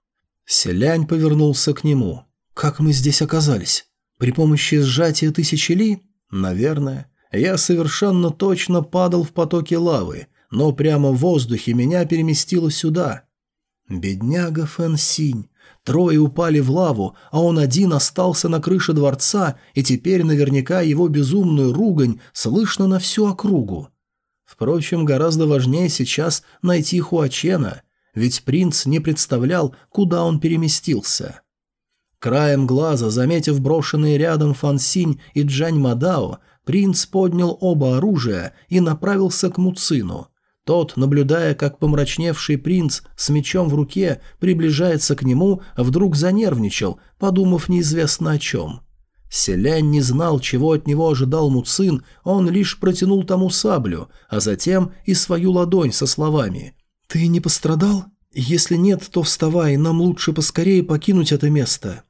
Селянь повернулся к нему. «Как мы здесь оказались? При помощи сжатия тысячи ли? Наверное. Я совершенно точно падал в потоке лавы, но прямо в воздухе меня переместило сюда». Бедняга Фэн Синь. Трое упали в лаву, а он один остался на крыше дворца, и теперь наверняка его безумную ругань слышно на всю округу. Впрочем, гораздо важнее сейчас найти Хуачена, ведь принц не представлял, куда он переместился. Краем глаза, заметив брошенные рядом Фансинь и Джань Мадао, принц поднял оба оружия и направился к Муцину. Тот, наблюдая, как помрачневший принц с мечом в руке приближается к нему, вдруг занервничал, подумав неизвестно о чем. Селянь не знал, чего от него ожидал Муцин, он лишь протянул тому саблю, а затем и свою ладонь со словами «Ты не пострадал? Если нет, то вставай, нам лучше поскорее покинуть это место».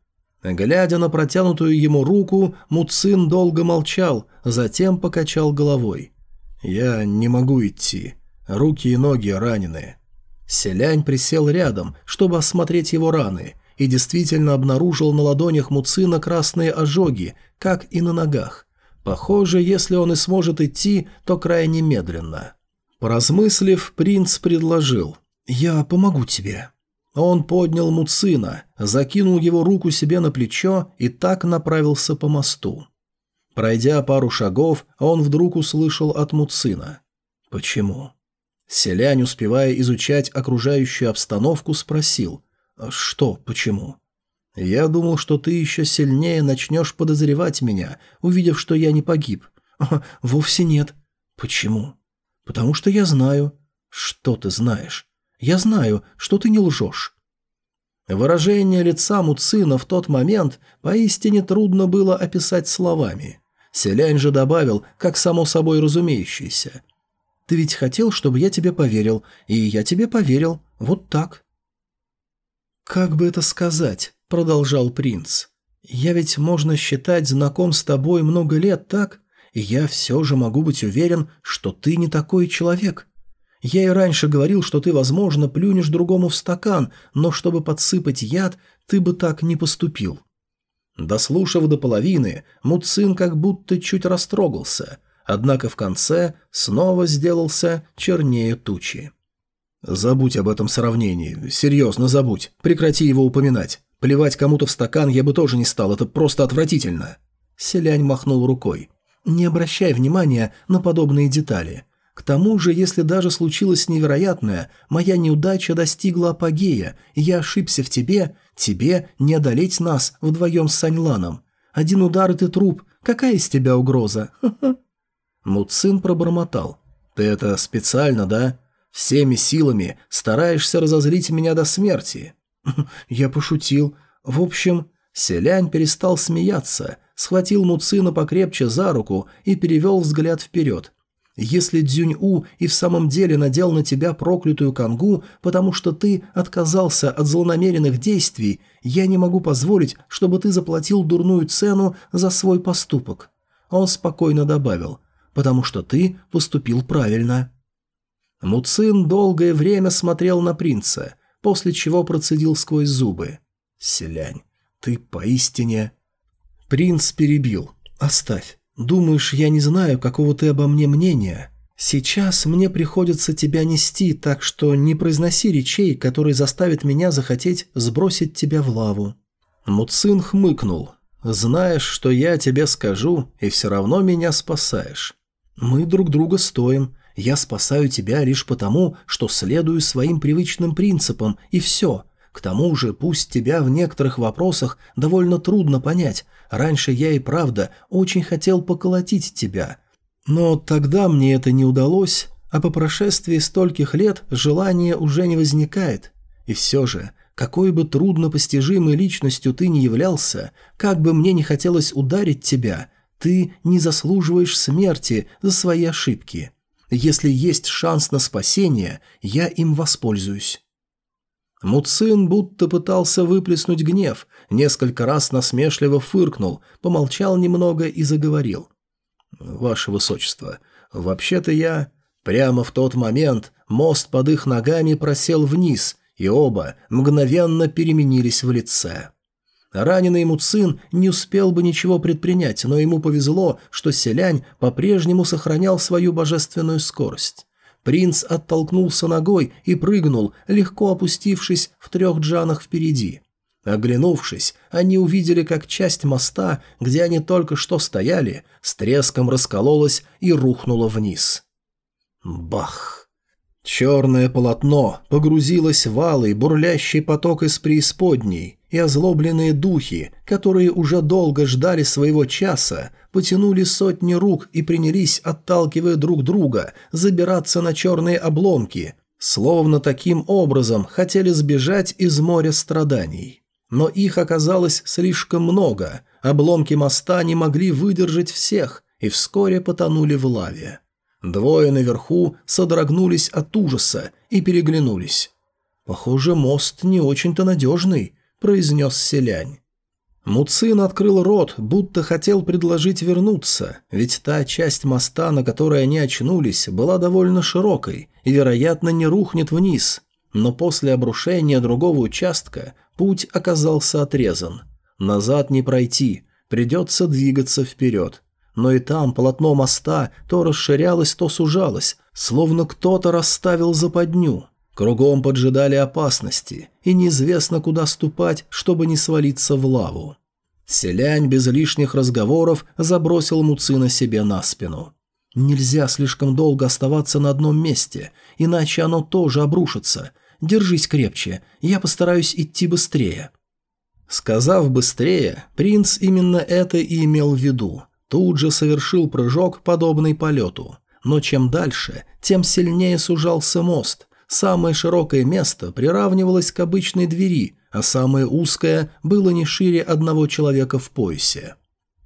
Глядя на протянутую ему руку, Муцин долго молчал, затем покачал головой. «Я не могу идти. Руки и ноги ранены». Селянь присел рядом, чтобы осмотреть его раны, и действительно обнаружил на ладонях Муцина красные ожоги, как и на ногах. Похоже, если он и сможет идти, то крайне медленно. Поразмыслив, принц предложил «Я помогу тебе». Он поднял Муцина, закинул его руку себе на плечо и так направился по мосту. Пройдя пару шагов, он вдруг услышал от Муцина. «Почему?» Селянь, успевая изучать окружающую обстановку, спросил «А «Что? Почему?» «Я думал, что ты еще сильнее начнешь подозревать меня, увидев, что я не погиб». «Вовсе нет». «Почему?» «Потому что я знаю». «Что ты знаешь?» «Я знаю, что ты не лжешь». Выражение лица Муцина в тот момент поистине трудно было описать словами. Селянь же добавил, как само собой разумеющееся. «Ты ведь хотел, чтобы я тебе поверил, и я тебе поверил. Вот так». «Как бы это сказать?» – продолжал принц. «Я ведь, можно считать, знаком с тобой много лет, так? И я все же могу быть уверен, что ты не такой человек. Я и раньше говорил, что ты, возможно, плюнешь другому в стакан, но чтобы подсыпать яд, ты бы так не поступил». Дослушав до половины, Муцин как будто чуть растрогался, однако в конце снова сделался чернее тучи. «Забудь об этом сравнении. Серьезно, забудь. Прекрати его упоминать. Плевать кому-то в стакан я бы тоже не стал, это просто отвратительно». Селянь махнул рукой. «Не обращай внимания на подобные детали. К тому же, если даже случилось невероятное, моя неудача достигла апогея, и я ошибся в тебе, тебе не одолеть нас вдвоем с Саньланом. Один удар и ты труп. Какая из тебя угроза? Муцин пробормотал. «Ты это специально, да? Всеми силами стараешься разозлить меня до смерти». «Я пошутил. В общем...» Селянь перестал смеяться, схватил Муцина покрепче за руку и перевел взгляд вперед. Если Дзюнь-У и в самом деле надел на тебя проклятую конгу, потому что ты отказался от злонамеренных действий, я не могу позволить, чтобы ты заплатил дурную цену за свой поступок». Он спокойно добавил, «потому что ты поступил правильно». Муцин долгое время смотрел на принца, после чего процедил сквозь зубы. «Селянь, ты поистине...» Принц перебил. «Оставь. Думаешь, я не знаю, какого ты обо мне мнения? Сейчас мне приходится тебя нести, так что не произноси речей, которые заставят меня захотеть сбросить тебя в лаву». Муцин хмыкнул. «Знаешь, что я тебе скажу, и все равно меня спасаешь. Мы друг друга стоим. Я спасаю тебя лишь потому, что следую своим привычным принципам, и все. К тому же, пусть тебя в некоторых вопросах довольно трудно понять, раньше я и правда очень хотел поколотить тебя. Но тогда мне это не удалось, а по прошествии стольких лет желания уже не возникает. И все же, какой бы трудно постижимой личностью ты ни являлся, как бы мне не хотелось ударить тебя, ты не заслуживаешь смерти за свои ошибки. Если есть шанс на спасение, я им воспользуюсь. Муцин будто пытался выплеснуть гнев, несколько раз насмешливо фыркнул, помолчал немного и заговорил. «Ваше Высочество, вообще-то я...» Прямо в тот момент мост под их ногами просел вниз, и оба мгновенно переменились в лице. Раненый Муцин не успел бы ничего предпринять, но ему повезло, что селянь по-прежнему сохранял свою божественную скорость. Принц оттолкнулся ногой и прыгнул, легко опустившись в трех джанах впереди. Оглянувшись, они увидели, как часть моста, где они только что стояли, с треском раскололась и рухнула вниз. Бах! Черное полотно погрузилось в алый, бурлящий поток из преисподней, и озлобленные духи, которые уже долго ждали своего часа, потянули сотни рук и принялись, отталкивая друг друга, забираться на черные обломки, словно таким образом хотели сбежать из моря страданий. Но их оказалось слишком много, обломки моста не могли выдержать всех и вскоре потонули в лаве. Двое наверху содрогнулись от ужаса и переглянулись. «Похоже, мост не очень-то надежный», – произнес селянь. Муцин открыл рот, будто хотел предложить вернуться, ведь та часть моста, на которой они очнулись, была довольно широкой и, вероятно, не рухнет вниз. Но после обрушения другого участка путь оказался отрезан. Назад не пройти, придется двигаться вперед. Но и там полотно моста то расширялось, то сужалось, словно кто-то расставил западню. Кругом поджидали опасности, и неизвестно, куда ступать, чтобы не свалиться в лаву. Селянь без лишних разговоров забросил Муцина себе на спину. «Нельзя слишком долго оставаться на одном месте, иначе оно тоже обрушится. Держись крепче, я постараюсь идти быстрее». Сказав «быстрее», принц именно это и имел в виду. Тут же совершил прыжок, подобный полету. Но чем дальше, тем сильнее сужался мост, Самое широкое место приравнивалось к обычной двери, а самое узкое было не шире одного человека в поясе.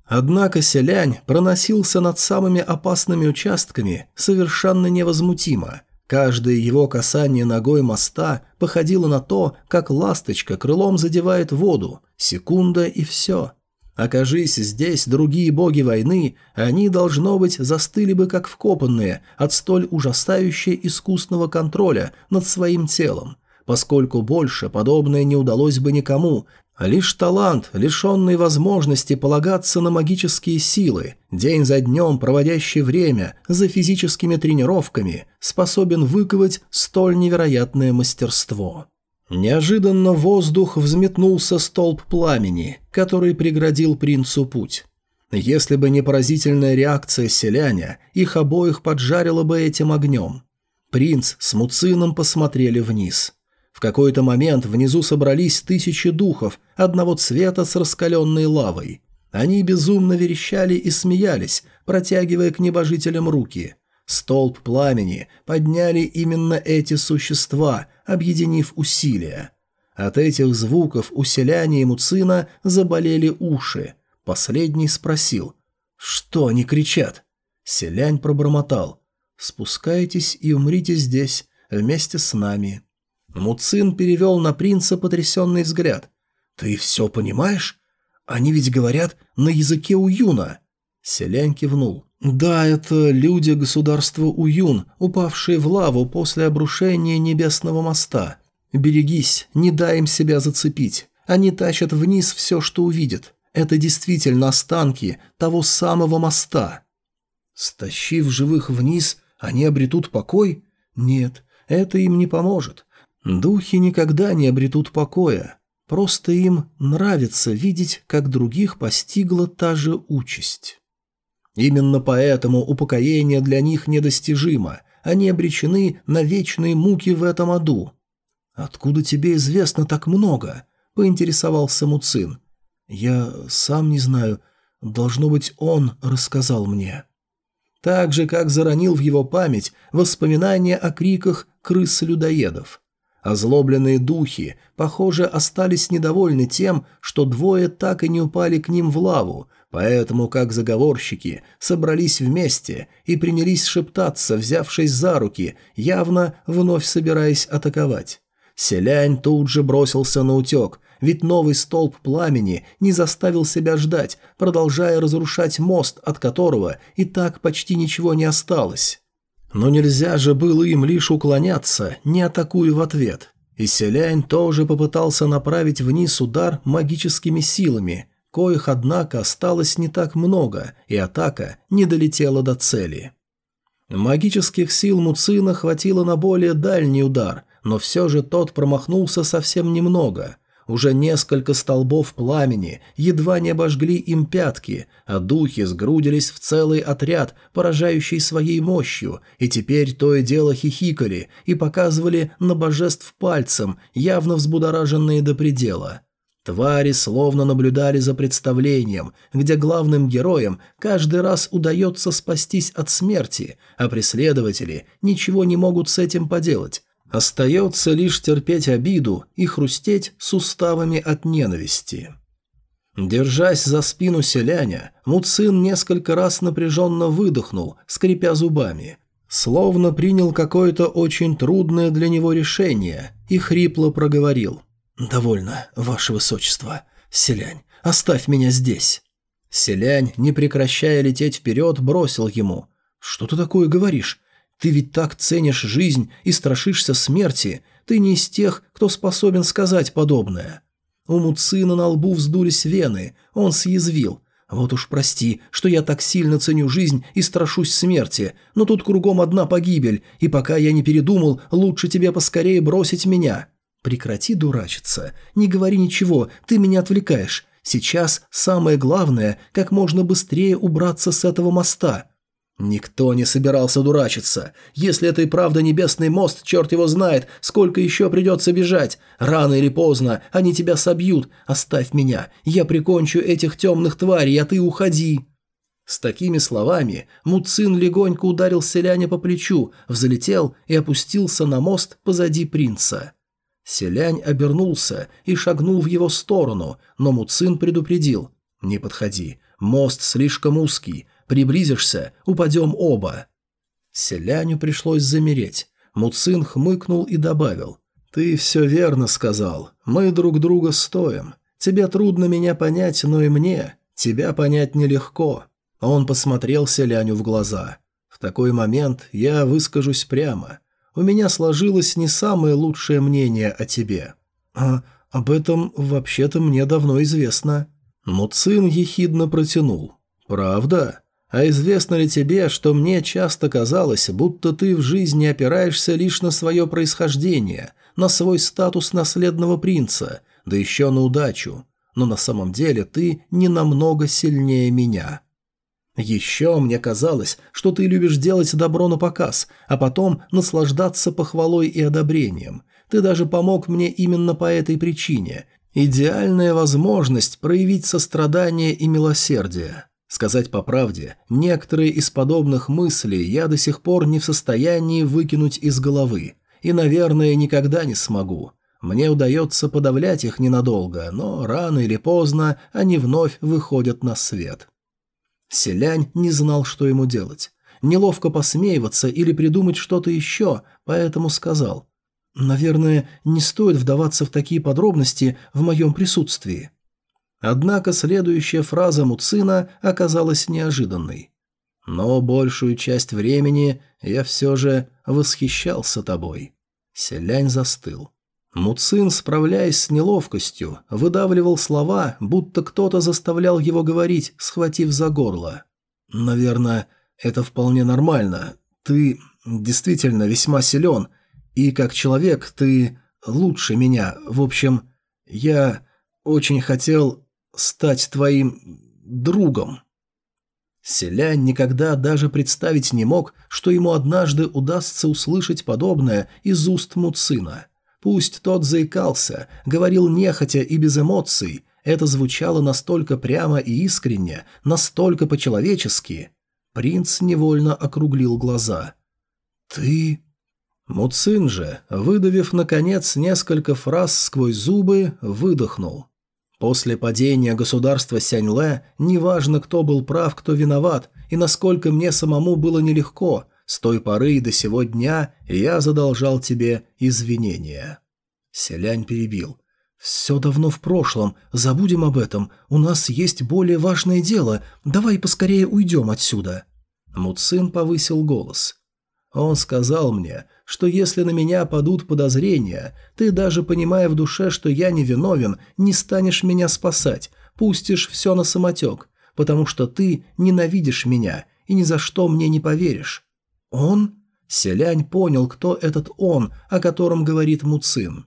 Однако селянь проносился над самыми опасными участками совершенно невозмутимо. Каждое его касание ногой моста походило на то, как ласточка крылом задевает воду. Секунда и все. Окажись здесь другие боги войны, они, должно быть, застыли бы как вкопанные от столь ужасающе искусного контроля над своим телом, поскольку больше подобное не удалось бы никому, лишь талант, лишенный возможности полагаться на магические силы, день за днем проводящий время за физическими тренировками, способен выковать столь невероятное мастерство. Неожиданно воздух взметнулся столб пламени, который преградил принцу путь. Если бы не поразительная реакция селяня, их обоих поджарило бы этим огнем. Принц с Муцином посмотрели вниз. В какой-то момент внизу собрались тысячи духов, одного цвета с раскаленной лавой. Они безумно верещали и смеялись, протягивая к небожителям руки. Столб пламени подняли именно эти существа, объединив усилия. От этих звуков у селяне и Муцина заболели уши. Последний спросил, «Что они кричат?» Селянь пробормотал, «Спускайтесь и умрите здесь, вместе с нами». Муцин перевел на принца потрясенный взгляд. «Ты все понимаешь? Они ведь говорят на языке Уюна». Селянь кивнул. «Да, это люди государства Уюн, упавшие в лаву после обрушения небесного моста. Берегись, не дай им себя зацепить. Они тащат вниз все, что увидят. Это действительно останки того самого моста». «Стащив живых вниз, они обретут покой? Нет, это им не поможет. Духи никогда не обретут покоя. Просто им нравится видеть, как других постигла та же участь. Именно поэтому упокоение для них недостижимо. Они обречены на вечные муки в этом аду. «Откуда тебе известно так много?» – поинтересовался Муцин. «Я сам не знаю. Должно быть, он рассказал мне». Так же, как заронил в его память воспоминания о криках крыс-людоедов – Озлобленные духи, похоже, остались недовольны тем, что двое так и не упали к ним в лаву, поэтому, как заговорщики, собрались вместе и принялись шептаться, взявшись за руки, явно вновь собираясь атаковать. Селянь тут же бросился на утек, ведь новый столб пламени не заставил себя ждать, продолжая разрушать мост, от которого и так почти ничего не осталось. Но нельзя же было им лишь уклоняться, не атакуя в ответ. И Селянь тоже попытался направить вниз удар магическими силами, коих, однако, осталось не так много, и атака не долетела до цели. Магических сил Муцина хватило на более дальний удар, но все же тот промахнулся совсем немного – уже несколько столбов пламени едва не обожгли им пятки, а духи сгрудились в целый отряд, поражающий своей мощью, и теперь то и дело хихикали и показывали на божеств пальцем, явно взбудораженные до предела. Твари словно наблюдали за представлением, где главным героям каждый раз удается спастись от смерти, а преследователи ничего не могут с этим поделать, Остается лишь терпеть обиду и хрустеть суставами от ненависти. Держась за спину селяня, Муцин несколько раз напряженно выдохнул, скрипя зубами, словно принял какое-то очень трудное для него решение и хрипло проговорил. «Довольно, ваше высочество. Селянь, оставь меня здесь». Селянь, не прекращая лететь вперед, бросил ему. «Что ты такое говоришь? Ты ведь так ценишь жизнь и страшишься смерти. Ты не из тех, кто способен сказать подобное». У Муцина на лбу вздулись вены, он съязвил. «Вот уж прости, что я так сильно ценю жизнь и страшусь смерти, но тут кругом одна погибель, и пока я не передумал, лучше тебе поскорее бросить меня». «Прекрати дурачиться, не говори ничего, ты меня отвлекаешь. Сейчас самое главное, как можно быстрее убраться с этого моста». Никто не собирался дурачиться. Если это и правда небесный мост, черт его знает, сколько еще придется бежать. Рано или поздно они тебя собьют. Оставь меня, я прикончу этих темных тварей, а ты уходи». С такими словами Муцин легонько ударил селяня по плечу, взлетел и опустился на мост позади принца. Селянь обернулся и шагнул в его сторону, но Муцин предупредил. «Не подходи, мост слишком узкий, Приблизишься, упадем оба». Селяню пришлось замереть. Муцин хмыкнул и добавил. «Ты все верно сказал. Мы друг друга стоим. Тебе трудно меня понять, но и мне. Тебя понять нелегко». Он посмотрел Селяню в глаза. «В такой момент я выскажусь прямо. У меня сложилось не самое лучшее мнение о тебе». «А об этом вообще-то мне давно известно». Муцин ехидно протянул. «Правда? А известно ли тебе, что мне часто казалось, будто ты в жизни опираешься лишь на свое происхождение, на свой статус наследного принца, да еще на удачу, но на самом деле ты не намного сильнее меня. Еще мне казалось, что ты любишь делать добро на показ, а потом наслаждаться похвалой и одобрением. Ты даже помог мне именно по этой причине. Идеальная возможность проявить сострадание и милосердие. Сказать по правде, некоторые из подобных мыслей я до сих пор не в состоянии выкинуть из головы, и, наверное, никогда не смогу. Мне удается подавлять их ненадолго, но рано или поздно они вновь выходят на свет. Селянь не знал, что ему делать. Неловко посмеиваться или придумать что-то еще, поэтому сказал. «Наверное, не стоит вдаваться в такие подробности в моем присутствии». Однако следующая фраза Муцина оказалась неожиданной. «Но большую часть времени я все же восхищался тобой». Селянь застыл. Муцин, справляясь с неловкостью, выдавливал слова, будто кто-то заставлял его говорить, схватив за горло. «Наверное, это вполне нормально. Ты действительно весьма силен, и как человек ты лучше меня. В общем, я очень хотел стать твоим другом». Селянь никогда даже представить не мог, что ему однажды удастся услышать подобное из уст Муцина – Пусть тот заикался, говорил нехотя и без эмоций, это звучало настолько прямо и искренне, настолько по-человечески. Принц невольно округлил глаза. «Ты...» Муцин же, выдавив, наконец, несколько фраз сквозь зубы, выдохнул. После падения государства Сяньле неважно, кто был прав, кто виноват, и насколько мне самому было нелегко, с той поры и до сего дня я задолжал тебе извинения». Селянь перебил. «Все давно в прошлом. Забудем об этом. У нас есть более важное дело. Давай поскорее уйдем отсюда». Муцин повысил голос. Он сказал мне, что если на меня падут подозрения, ты, даже понимая в душе, что я не виновен, не станешь меня спасать, пустишь все на самотек, потому что ты ненавидишь меня и ни за что мне не поверишь. «Он?» Селянь понял, кто этот «он», о котором говорит Муцин.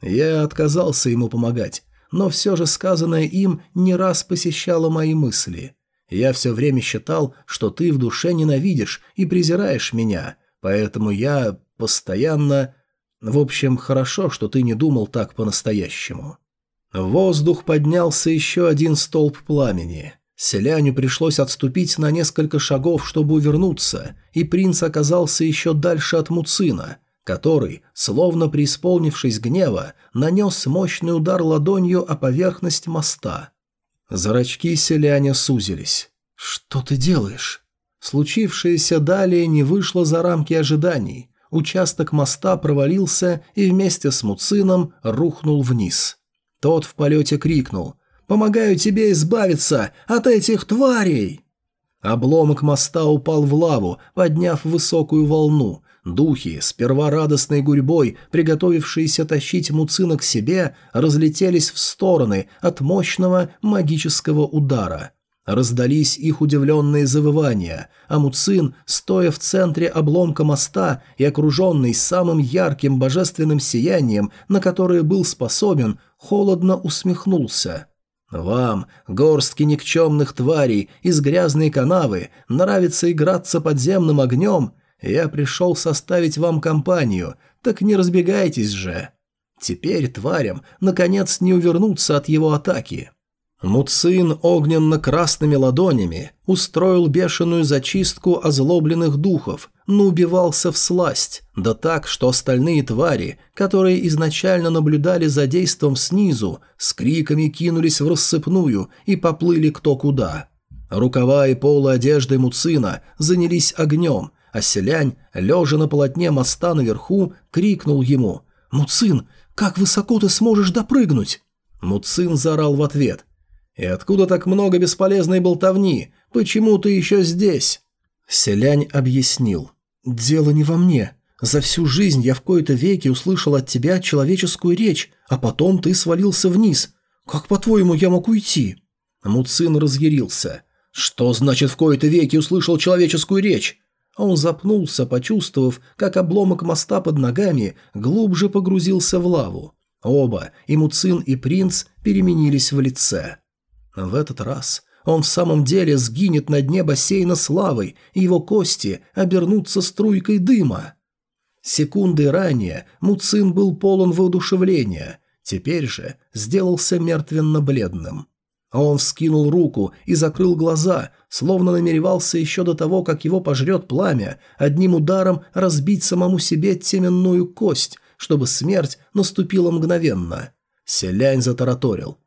Я отказался ему помогать, но все же сказанное им не раз посещало мои мысли. Я все время считал, что ты в душе ненавидишь и презираешь меня, поэтому я постоянно... В общем, хорошо, что ты не думал так по-настоящему. В воздух поднялся еще один столб пламени. Селяню пришлось отступить на несколько шагов, чтобы увернуться, и принц оказался еще дальше от Муцина, который, словно преисполнившись гнева, нанес мощный удар ладонью о поверхность моста. Зрачки селяня сузились. «Что ты делаешь?» Случившееся далее не вышло за рамки ожиданий. Участок моста провалился и вместе с Муцином рухнул вниз. Тот в полете крикнул Помогаю тебе избавиться от этих тварей!» Обломок моста упал в лаву, подняв высокую волну. Духи, сперва радостной гурьбой, приготовившиеся тащить Муцина к себе, разлетелись в стороны от мощного магического удара. Раздались их удивленные завывания, а Муцин, стоя в центре обломка моста и окруженный самым ярким божественным сиянием, на которое был способен, холодно усмехнулся – вам, горстки никчемных тварей из грязной канавы, нравится играться подземным огнем? Я пришел составить вам компанию, так не разбегайтесь же. Теперь тварям, наконец, не увернуться от его атаки. Муцин огненно-красными ладонями устроил бешеную зачистку озлобленных духов, но убивался в сласть, да так, что остальные твари, которые изначально наблюдали за действом снизу, с криками кинулись в рассыпную и поплыли кто куда. Рукава и полы одежды Муцина занялись огнем, а селянь, лежа на полотне моста наверху, крикнул ему «Муцин, как высоко ты сможешь допрыгнуть?» Муцин заорал в ответ – и откуда так много бесполезной болтовни? Почему ты еще здесь?» Селянь объяснил. «Дело не во мне. За всю жизнь я в кои-то веки услышал от тебя человеческую речь, а потом ты свалился вниз. Как, по-твоему, я мог уйти?» Муцин разъярился. «Что значит в кои-то веки услышал человеческую речь?» Он запнулся, почувствовав, как обломок моста под ногами глубже погрузился в лаву. Оба, и Муцин, и принц, переменились в лице. В этот раз он в самом деле сгинет на дне бассейна славой, и его кости обернутся струйкой дыма. Секунды ранее Муцин был полон воодушевления. теперь же сделался мертвенно-бледным. Он вскинул руку и закрыл глаза, словно намеревался еще до того, как его пожрет пламя, одним ударом разбить самому себе теменную кость, чтобы смерть наступила мгновенно. Селянь затараторил.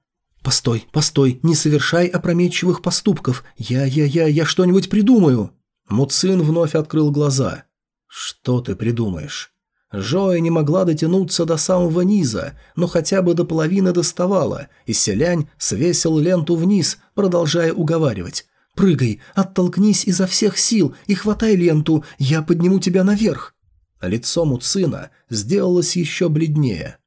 «Постой, постой, не совершай опрометчивых поступков. Я, я, я, я что-нибудь придумаю!» Муцин вновь открыл глаза. «Что ты придумаешь?» Жоя не могла дотянуться до самого низа, но хотя бы до половины доставала, и селянь свесил ленту вниз, продолжая уговаривать. «Прыгай, оттолкнись изо всех сил и хватай ленту, я подниму тебя наверх!» Лицо Муцина сделалось еще бледнее.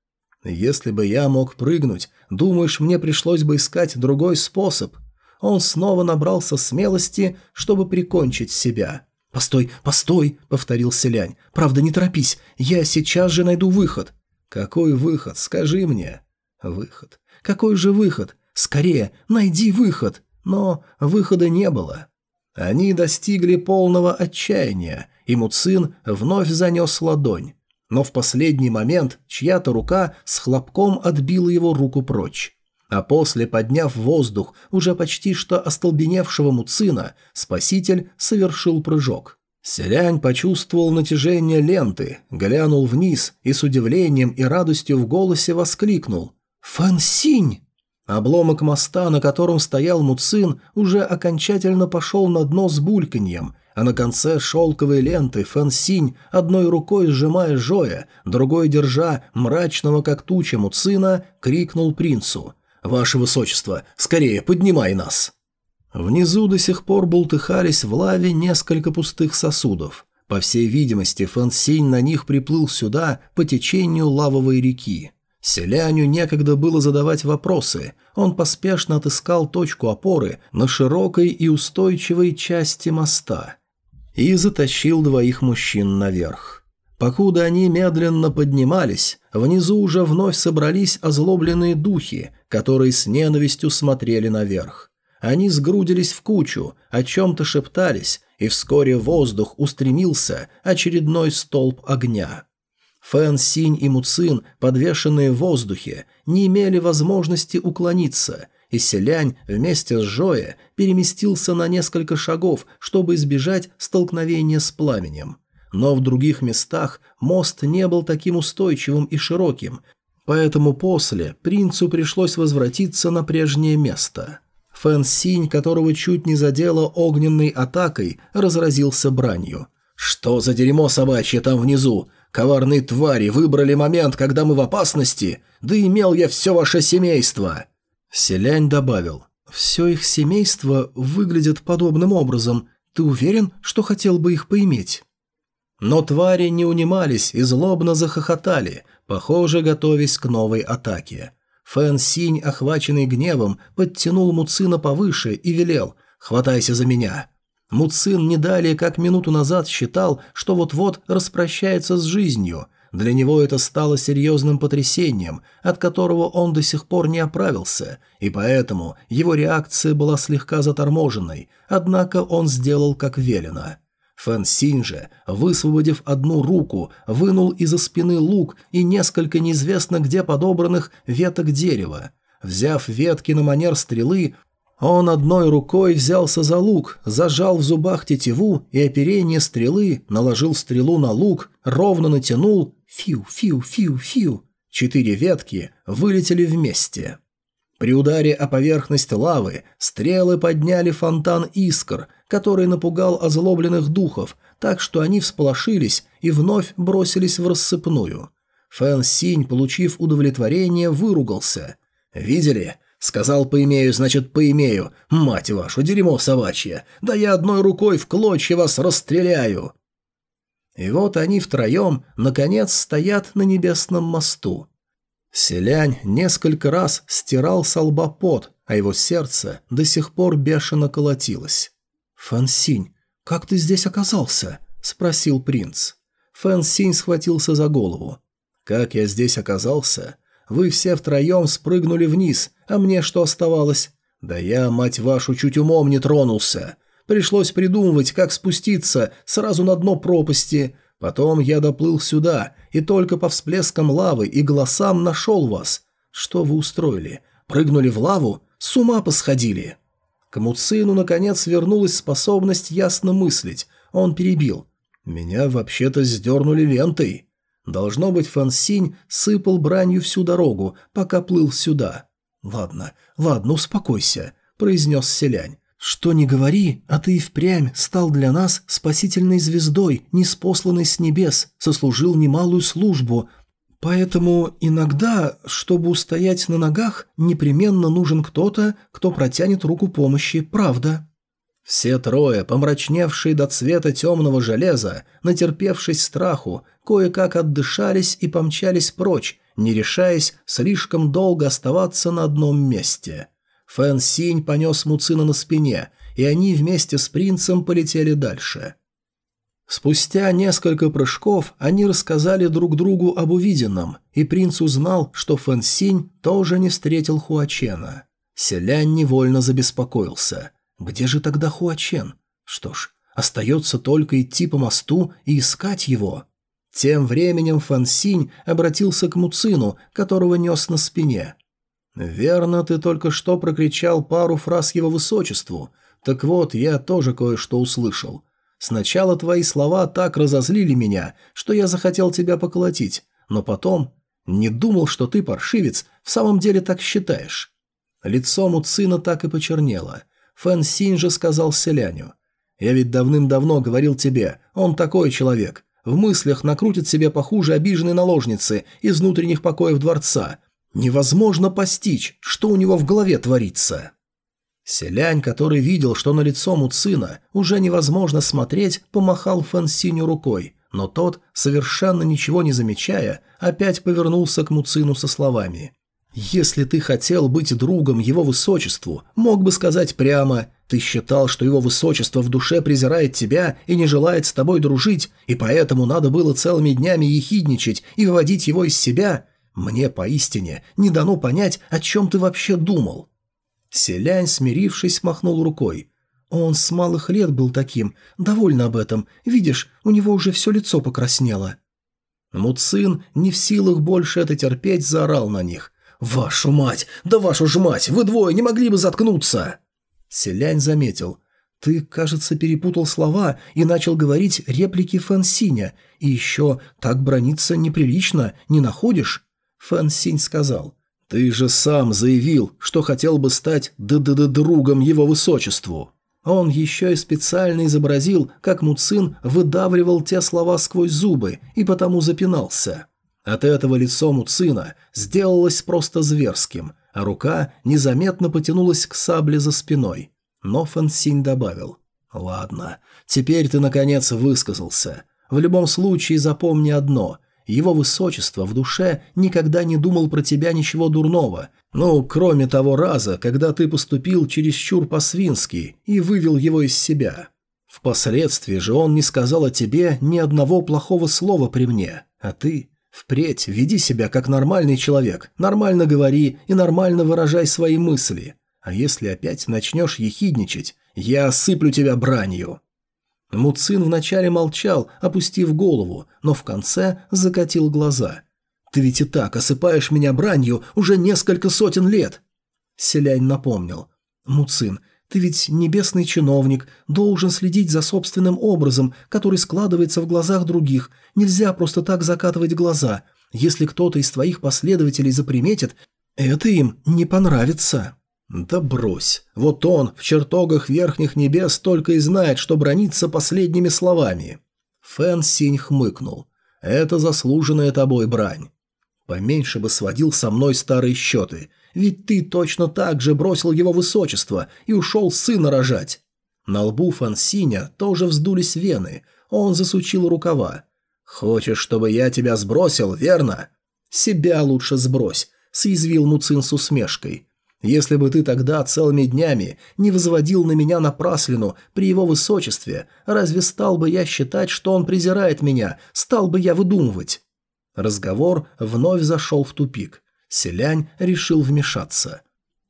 «Если бы я мог прыгнуть, думаешь, мне пришлось бы искать другой способ?» Он снова набрался смелости, чтобы прикончить себя. «Постой, постой!» — повторил селянь. «Правда, не торопись, я сейчас же найду выход». «Какой выход? Скажи мне». «Выход? Какой же выход? Скорее, найди выход!» Но выхода не было. Они достигли полного отчаяния, и Муцин вновь занес ладонь. Но в последний момент чья-то рука с хлопком отбила его руку прочь. А после, подняв воздух уже почти что остолбеневшего Муцина, спаситель совершил прыжок. Селянь почувствовал натяжение ленты, глянул вниз и с удивлением и радостью в голосе воскликнул «Фэн Синь!». Обломок моста, на котором стоял Муцин, уже окончательно пошел на дно с бульканьем, а на конце шелковой ленты Фэн Синь, одной рукой сжимая Жоя, другой держа мрачного как туча Муцина, крикнул принцу «Ваше высочество, скорее поднимай нас!» Внизу до сих пор бултыхались в лаве несколько пустых сосудов. По всей видимости, Фэн Синь на них приплыл сюда по течению лавовой реки. Селяню некогда было задавать вопросы, он поспешно отыскал точку опоры на широкой и устойчивой части моста и затащил двоих мужчин наверх. Покуда они медленно поднимались, внизу уже вновь собрались озлобленные духи, которые с ненавистью смотрели наверх. Они сгрудились в кучу, о чем-то шептались, и вскоре воздух устремился очередной столб огня. Фэн, Синь и Муцин, подвешенные в воздухе, не имели возможности уклониться, и Селянь вместе с Жоя переместился на несколько шагов, чтобы избежать столкновения с пламенем. Но в других местах мост не был таким устойчивым и широким, поэтому после принцу пришлось возвратиться на прежнее место. Фэн Синь, которого чуть не задело огненной атакой, разразился бранью. «Что за дерьмо собачье там внизу? Коварные твари выбрали момент, когда мы в опасности, да имел я все ваше семейство!» Селянь добавил. «Все их семейство выглядит подобным образом. Ты уверен, что хотел бы их поиметь?» Но твари не унимались и злобно захохотали, похоже, готовясь к новой атаке. Фэн Синь, охваченный гневом, подтянул Муцина повыше и велел «Хватайся за меня». Муцин не далее, как минуту назад считал, что вот-вот распрощается с жизнью. Для него это стало серьезным потрясением, от которого он до сих пор не оправился, и поэтому его реакция была слегка заторможенной, однако он сделал как велено. Фэн Синь же, высвободив одну руку, вынул из-за спины лук и несколько неизвестно где подобранных веток дерева. Взяв ветки на манер стрелы, он одной рукой взялся за лук, зажал в зубах тетиву и оперение стрелы, наложил стрелу на лук, ровно натянул «фиу, фиу, фиу, фиу». Четыре ветки вылетели вместе. При ударе о поверхность лавы стрелы подняли фонтан искр, который напугал озлобленных духов, так что они всполошились и вновь бросились в рассыпную. Фэн Синь, получив удовлетворение, выругался. «Видели? Сказал поимею, значит поимею. Мать вашу, дерьмо собачье. Да я одной рукой в клочья вас расстреляю. И вот они втроем, наконец, стоят на небесном мосту. Селянь несколько раз стирал с лба пот, а его сердце до сих пор бешено колотилось. «Фансинь, как ты здесь оказался?» – спросил принц. Фансинь схватился за голову. «Как я здесь оказался? Вы все втроем спрыгнули вниз, а мне что оставалось? Да я, мать вашу, чуть умом не тронулся. Пришлось придумывать, как спуститься сразу на дно пропасти. Потом я доплыл сюда, и только по всплескам лавы и голосам нашел вас. Что вы устроили? Прыгнули в лаву? С ума посходили!» К Муцину, наконец, вернулась способность ясно мыслить. Он перебил. «Меня вообще-то сдернули лентой». Должно быть, Фансинь сыпал бранью всю дорогу, пока плыл сюда. «Ладно, ладно, успокойся», — произнес селянь. «Что не говори, а ты и впрямь стал для нас спасительной звездой, неспосланной с небес, сослужил немалую службу, Поэтому иногда, чтобы устоять на ногах, непременно нужен кто-то, кто протянет руку помощи, правда. Все трое, помрачневшие до цвета темного железа, натерпевшись страху, кое-как отдышались и помчались прочь, не решаясь слишком долго оставаться на одном месте. Фэн Синь понес Муцина на спине, и они вместе с принцем полетели дальше. Спустя несколько прыжков они рассказали друг другу об увиденном, и принц узнал, что Фэн Синь тоже не встретил Хуачена. Селянь невольно забеспокоился. Где же тогда Хуачен? Что ж, остается только идти по мосту и искать его. Тем временем Фэн Синь обратился к Муцину, которого нес на спине. «Верно, ты только что прокричал пару фраз его высочеству. Так вот, я тоже кое-что услышал. Сначала твои слова так разозлили меня, что я захотел тебя поколотить, но потом не думал, что ты, паршивец, в самом деле так считаешь». Лицо Муцина так и почернело. Фэн Синь же сказал селяню. «Я ведь давным-давно говорил тебе, он такой человек. В мыслях накрутит себе похуже обиженной наложницы из внутренних покоев дворца. Невозможно постичь, что у него в голове творится». Селянь, который видел, что на лицо Муцина уже невозможно смотреть, помахал Фансиню рукой, но тот, совершенно ничего не замечая, опять повернулся к Муцину со словами. «Если ты хотел быть другом его высочеству, мог бы сказать прямо, ты считал, что его высочество в душе презирает тебя и не желает с тобой дружить, и поэтому надо было целыми днями ехидничать и выводить его из себя? Мне поистине не дано понять, о чем ты вообще думал». Селянь, смирившись, махнул рукой. Он с малых лет был таким, довольно об этом. Видишь, у него уже все лицо покраснело. Муцин, не в силах больше это терпеть, заорал на них. «Вашу мать! Да вашу ж мать! Вы двое не могли бы заткнуться!» Селянь заметил. «Ты, кажется, перепутал слова и начал говорить реплики Фэн И еще так брониться неприлично, не находишь?» Фэн сказал. «Ты же сам заявил, что хотел бы стать д-д-д-другом его высочеству». Он еще и специально изобразил, как Муцин выдавливал те слова сквозь зубы и потому запинался. От этого лицо Муцина сделалось просто зверским, а рука незаметно потянулась к сабле за спиной. Но Фансинь добавил. «Ладно, теперь ты наконец высказался. В любом случае запомни одно – его высочество в душе никогда не думал про тебя ничего дурного, ну, кроме того раза, когда ты поступил чересчур по-свински и вывел его из себя. Впоследствии же он не сказал о тебе ни одного плохого слова при мне, а ты... Впредь веди себя как нормальный человек, нормально говори и нормально выражай свои мысли. А если опять начнешь ехидничать, я осыплю тебя бранью». Муцин вначале молчал, опустив голову, но в конце закатил глаза. «Ты ведь и так осыпаешь меня бранью уже несколько сотен лет!» Селянь напомнил. «Муцин, ты ведь небесный чиновник, должен следить за собственным образом, который складывается в глазах других. Нельзя просто так закатывать глаза. Если кто-то из твоих последователей заприметит, это им не понравится». «Да брось. Вот он в чертогах верхних небес только и знает, что бронится последними словами». Фэн Синь хмыкнул. «Это заслуженная тобой брань. Поменьше бы сводил со мной старые счеты, ведь ты точно так же бросил его высочество и ушел сына рожать». На лбу Фэн Синя тоже вздулись вены, он засучил рукава. «Хочешь, чтобы я тебя сбросил, верно?» «Себя лучше сбрось», — съязвил Муцин с усмешкой. Если бы ты тогда целыми днями не возводил на меня напраслину при его высочестве, разве стал бы я считать, что он презирает меня, стал бы я выдумывать?» Разговор вновь зашел в тупик. Селянь решил вмешаться.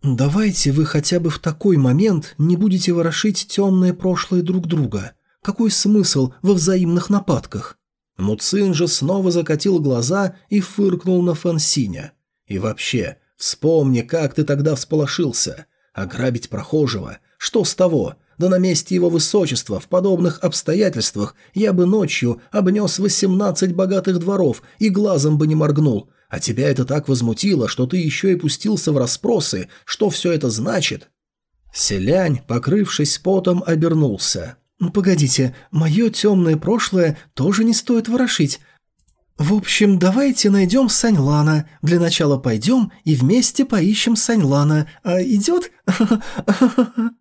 «Давайте вы хотя бы в такой момент не будете ворошить темное прошлое друг друга. Какой смысл во взаимных нападках?» Муцин же снова закатил глаза и фыркнул на Фансиня. «И вообще, Вспомни, как ты тогда всполошился. Ограбить прохожего? Что с того? Да на месте его высочества в подобных обстоятельствах я бы ночью обнес восемнадцать богатых дворов и глазом бы не моргнул. А тебя это так возмутило, что ты еще и пустился в расспросы, что все это значит?» Селянь, покрывшись потом, обернулся. «Ну, «Погодите, мое темное прошлое тоже не стоит ворошить. В общем, давайте найдем Саньлана. Для начала пойдем и вместе поищем Саньлана. А идет?»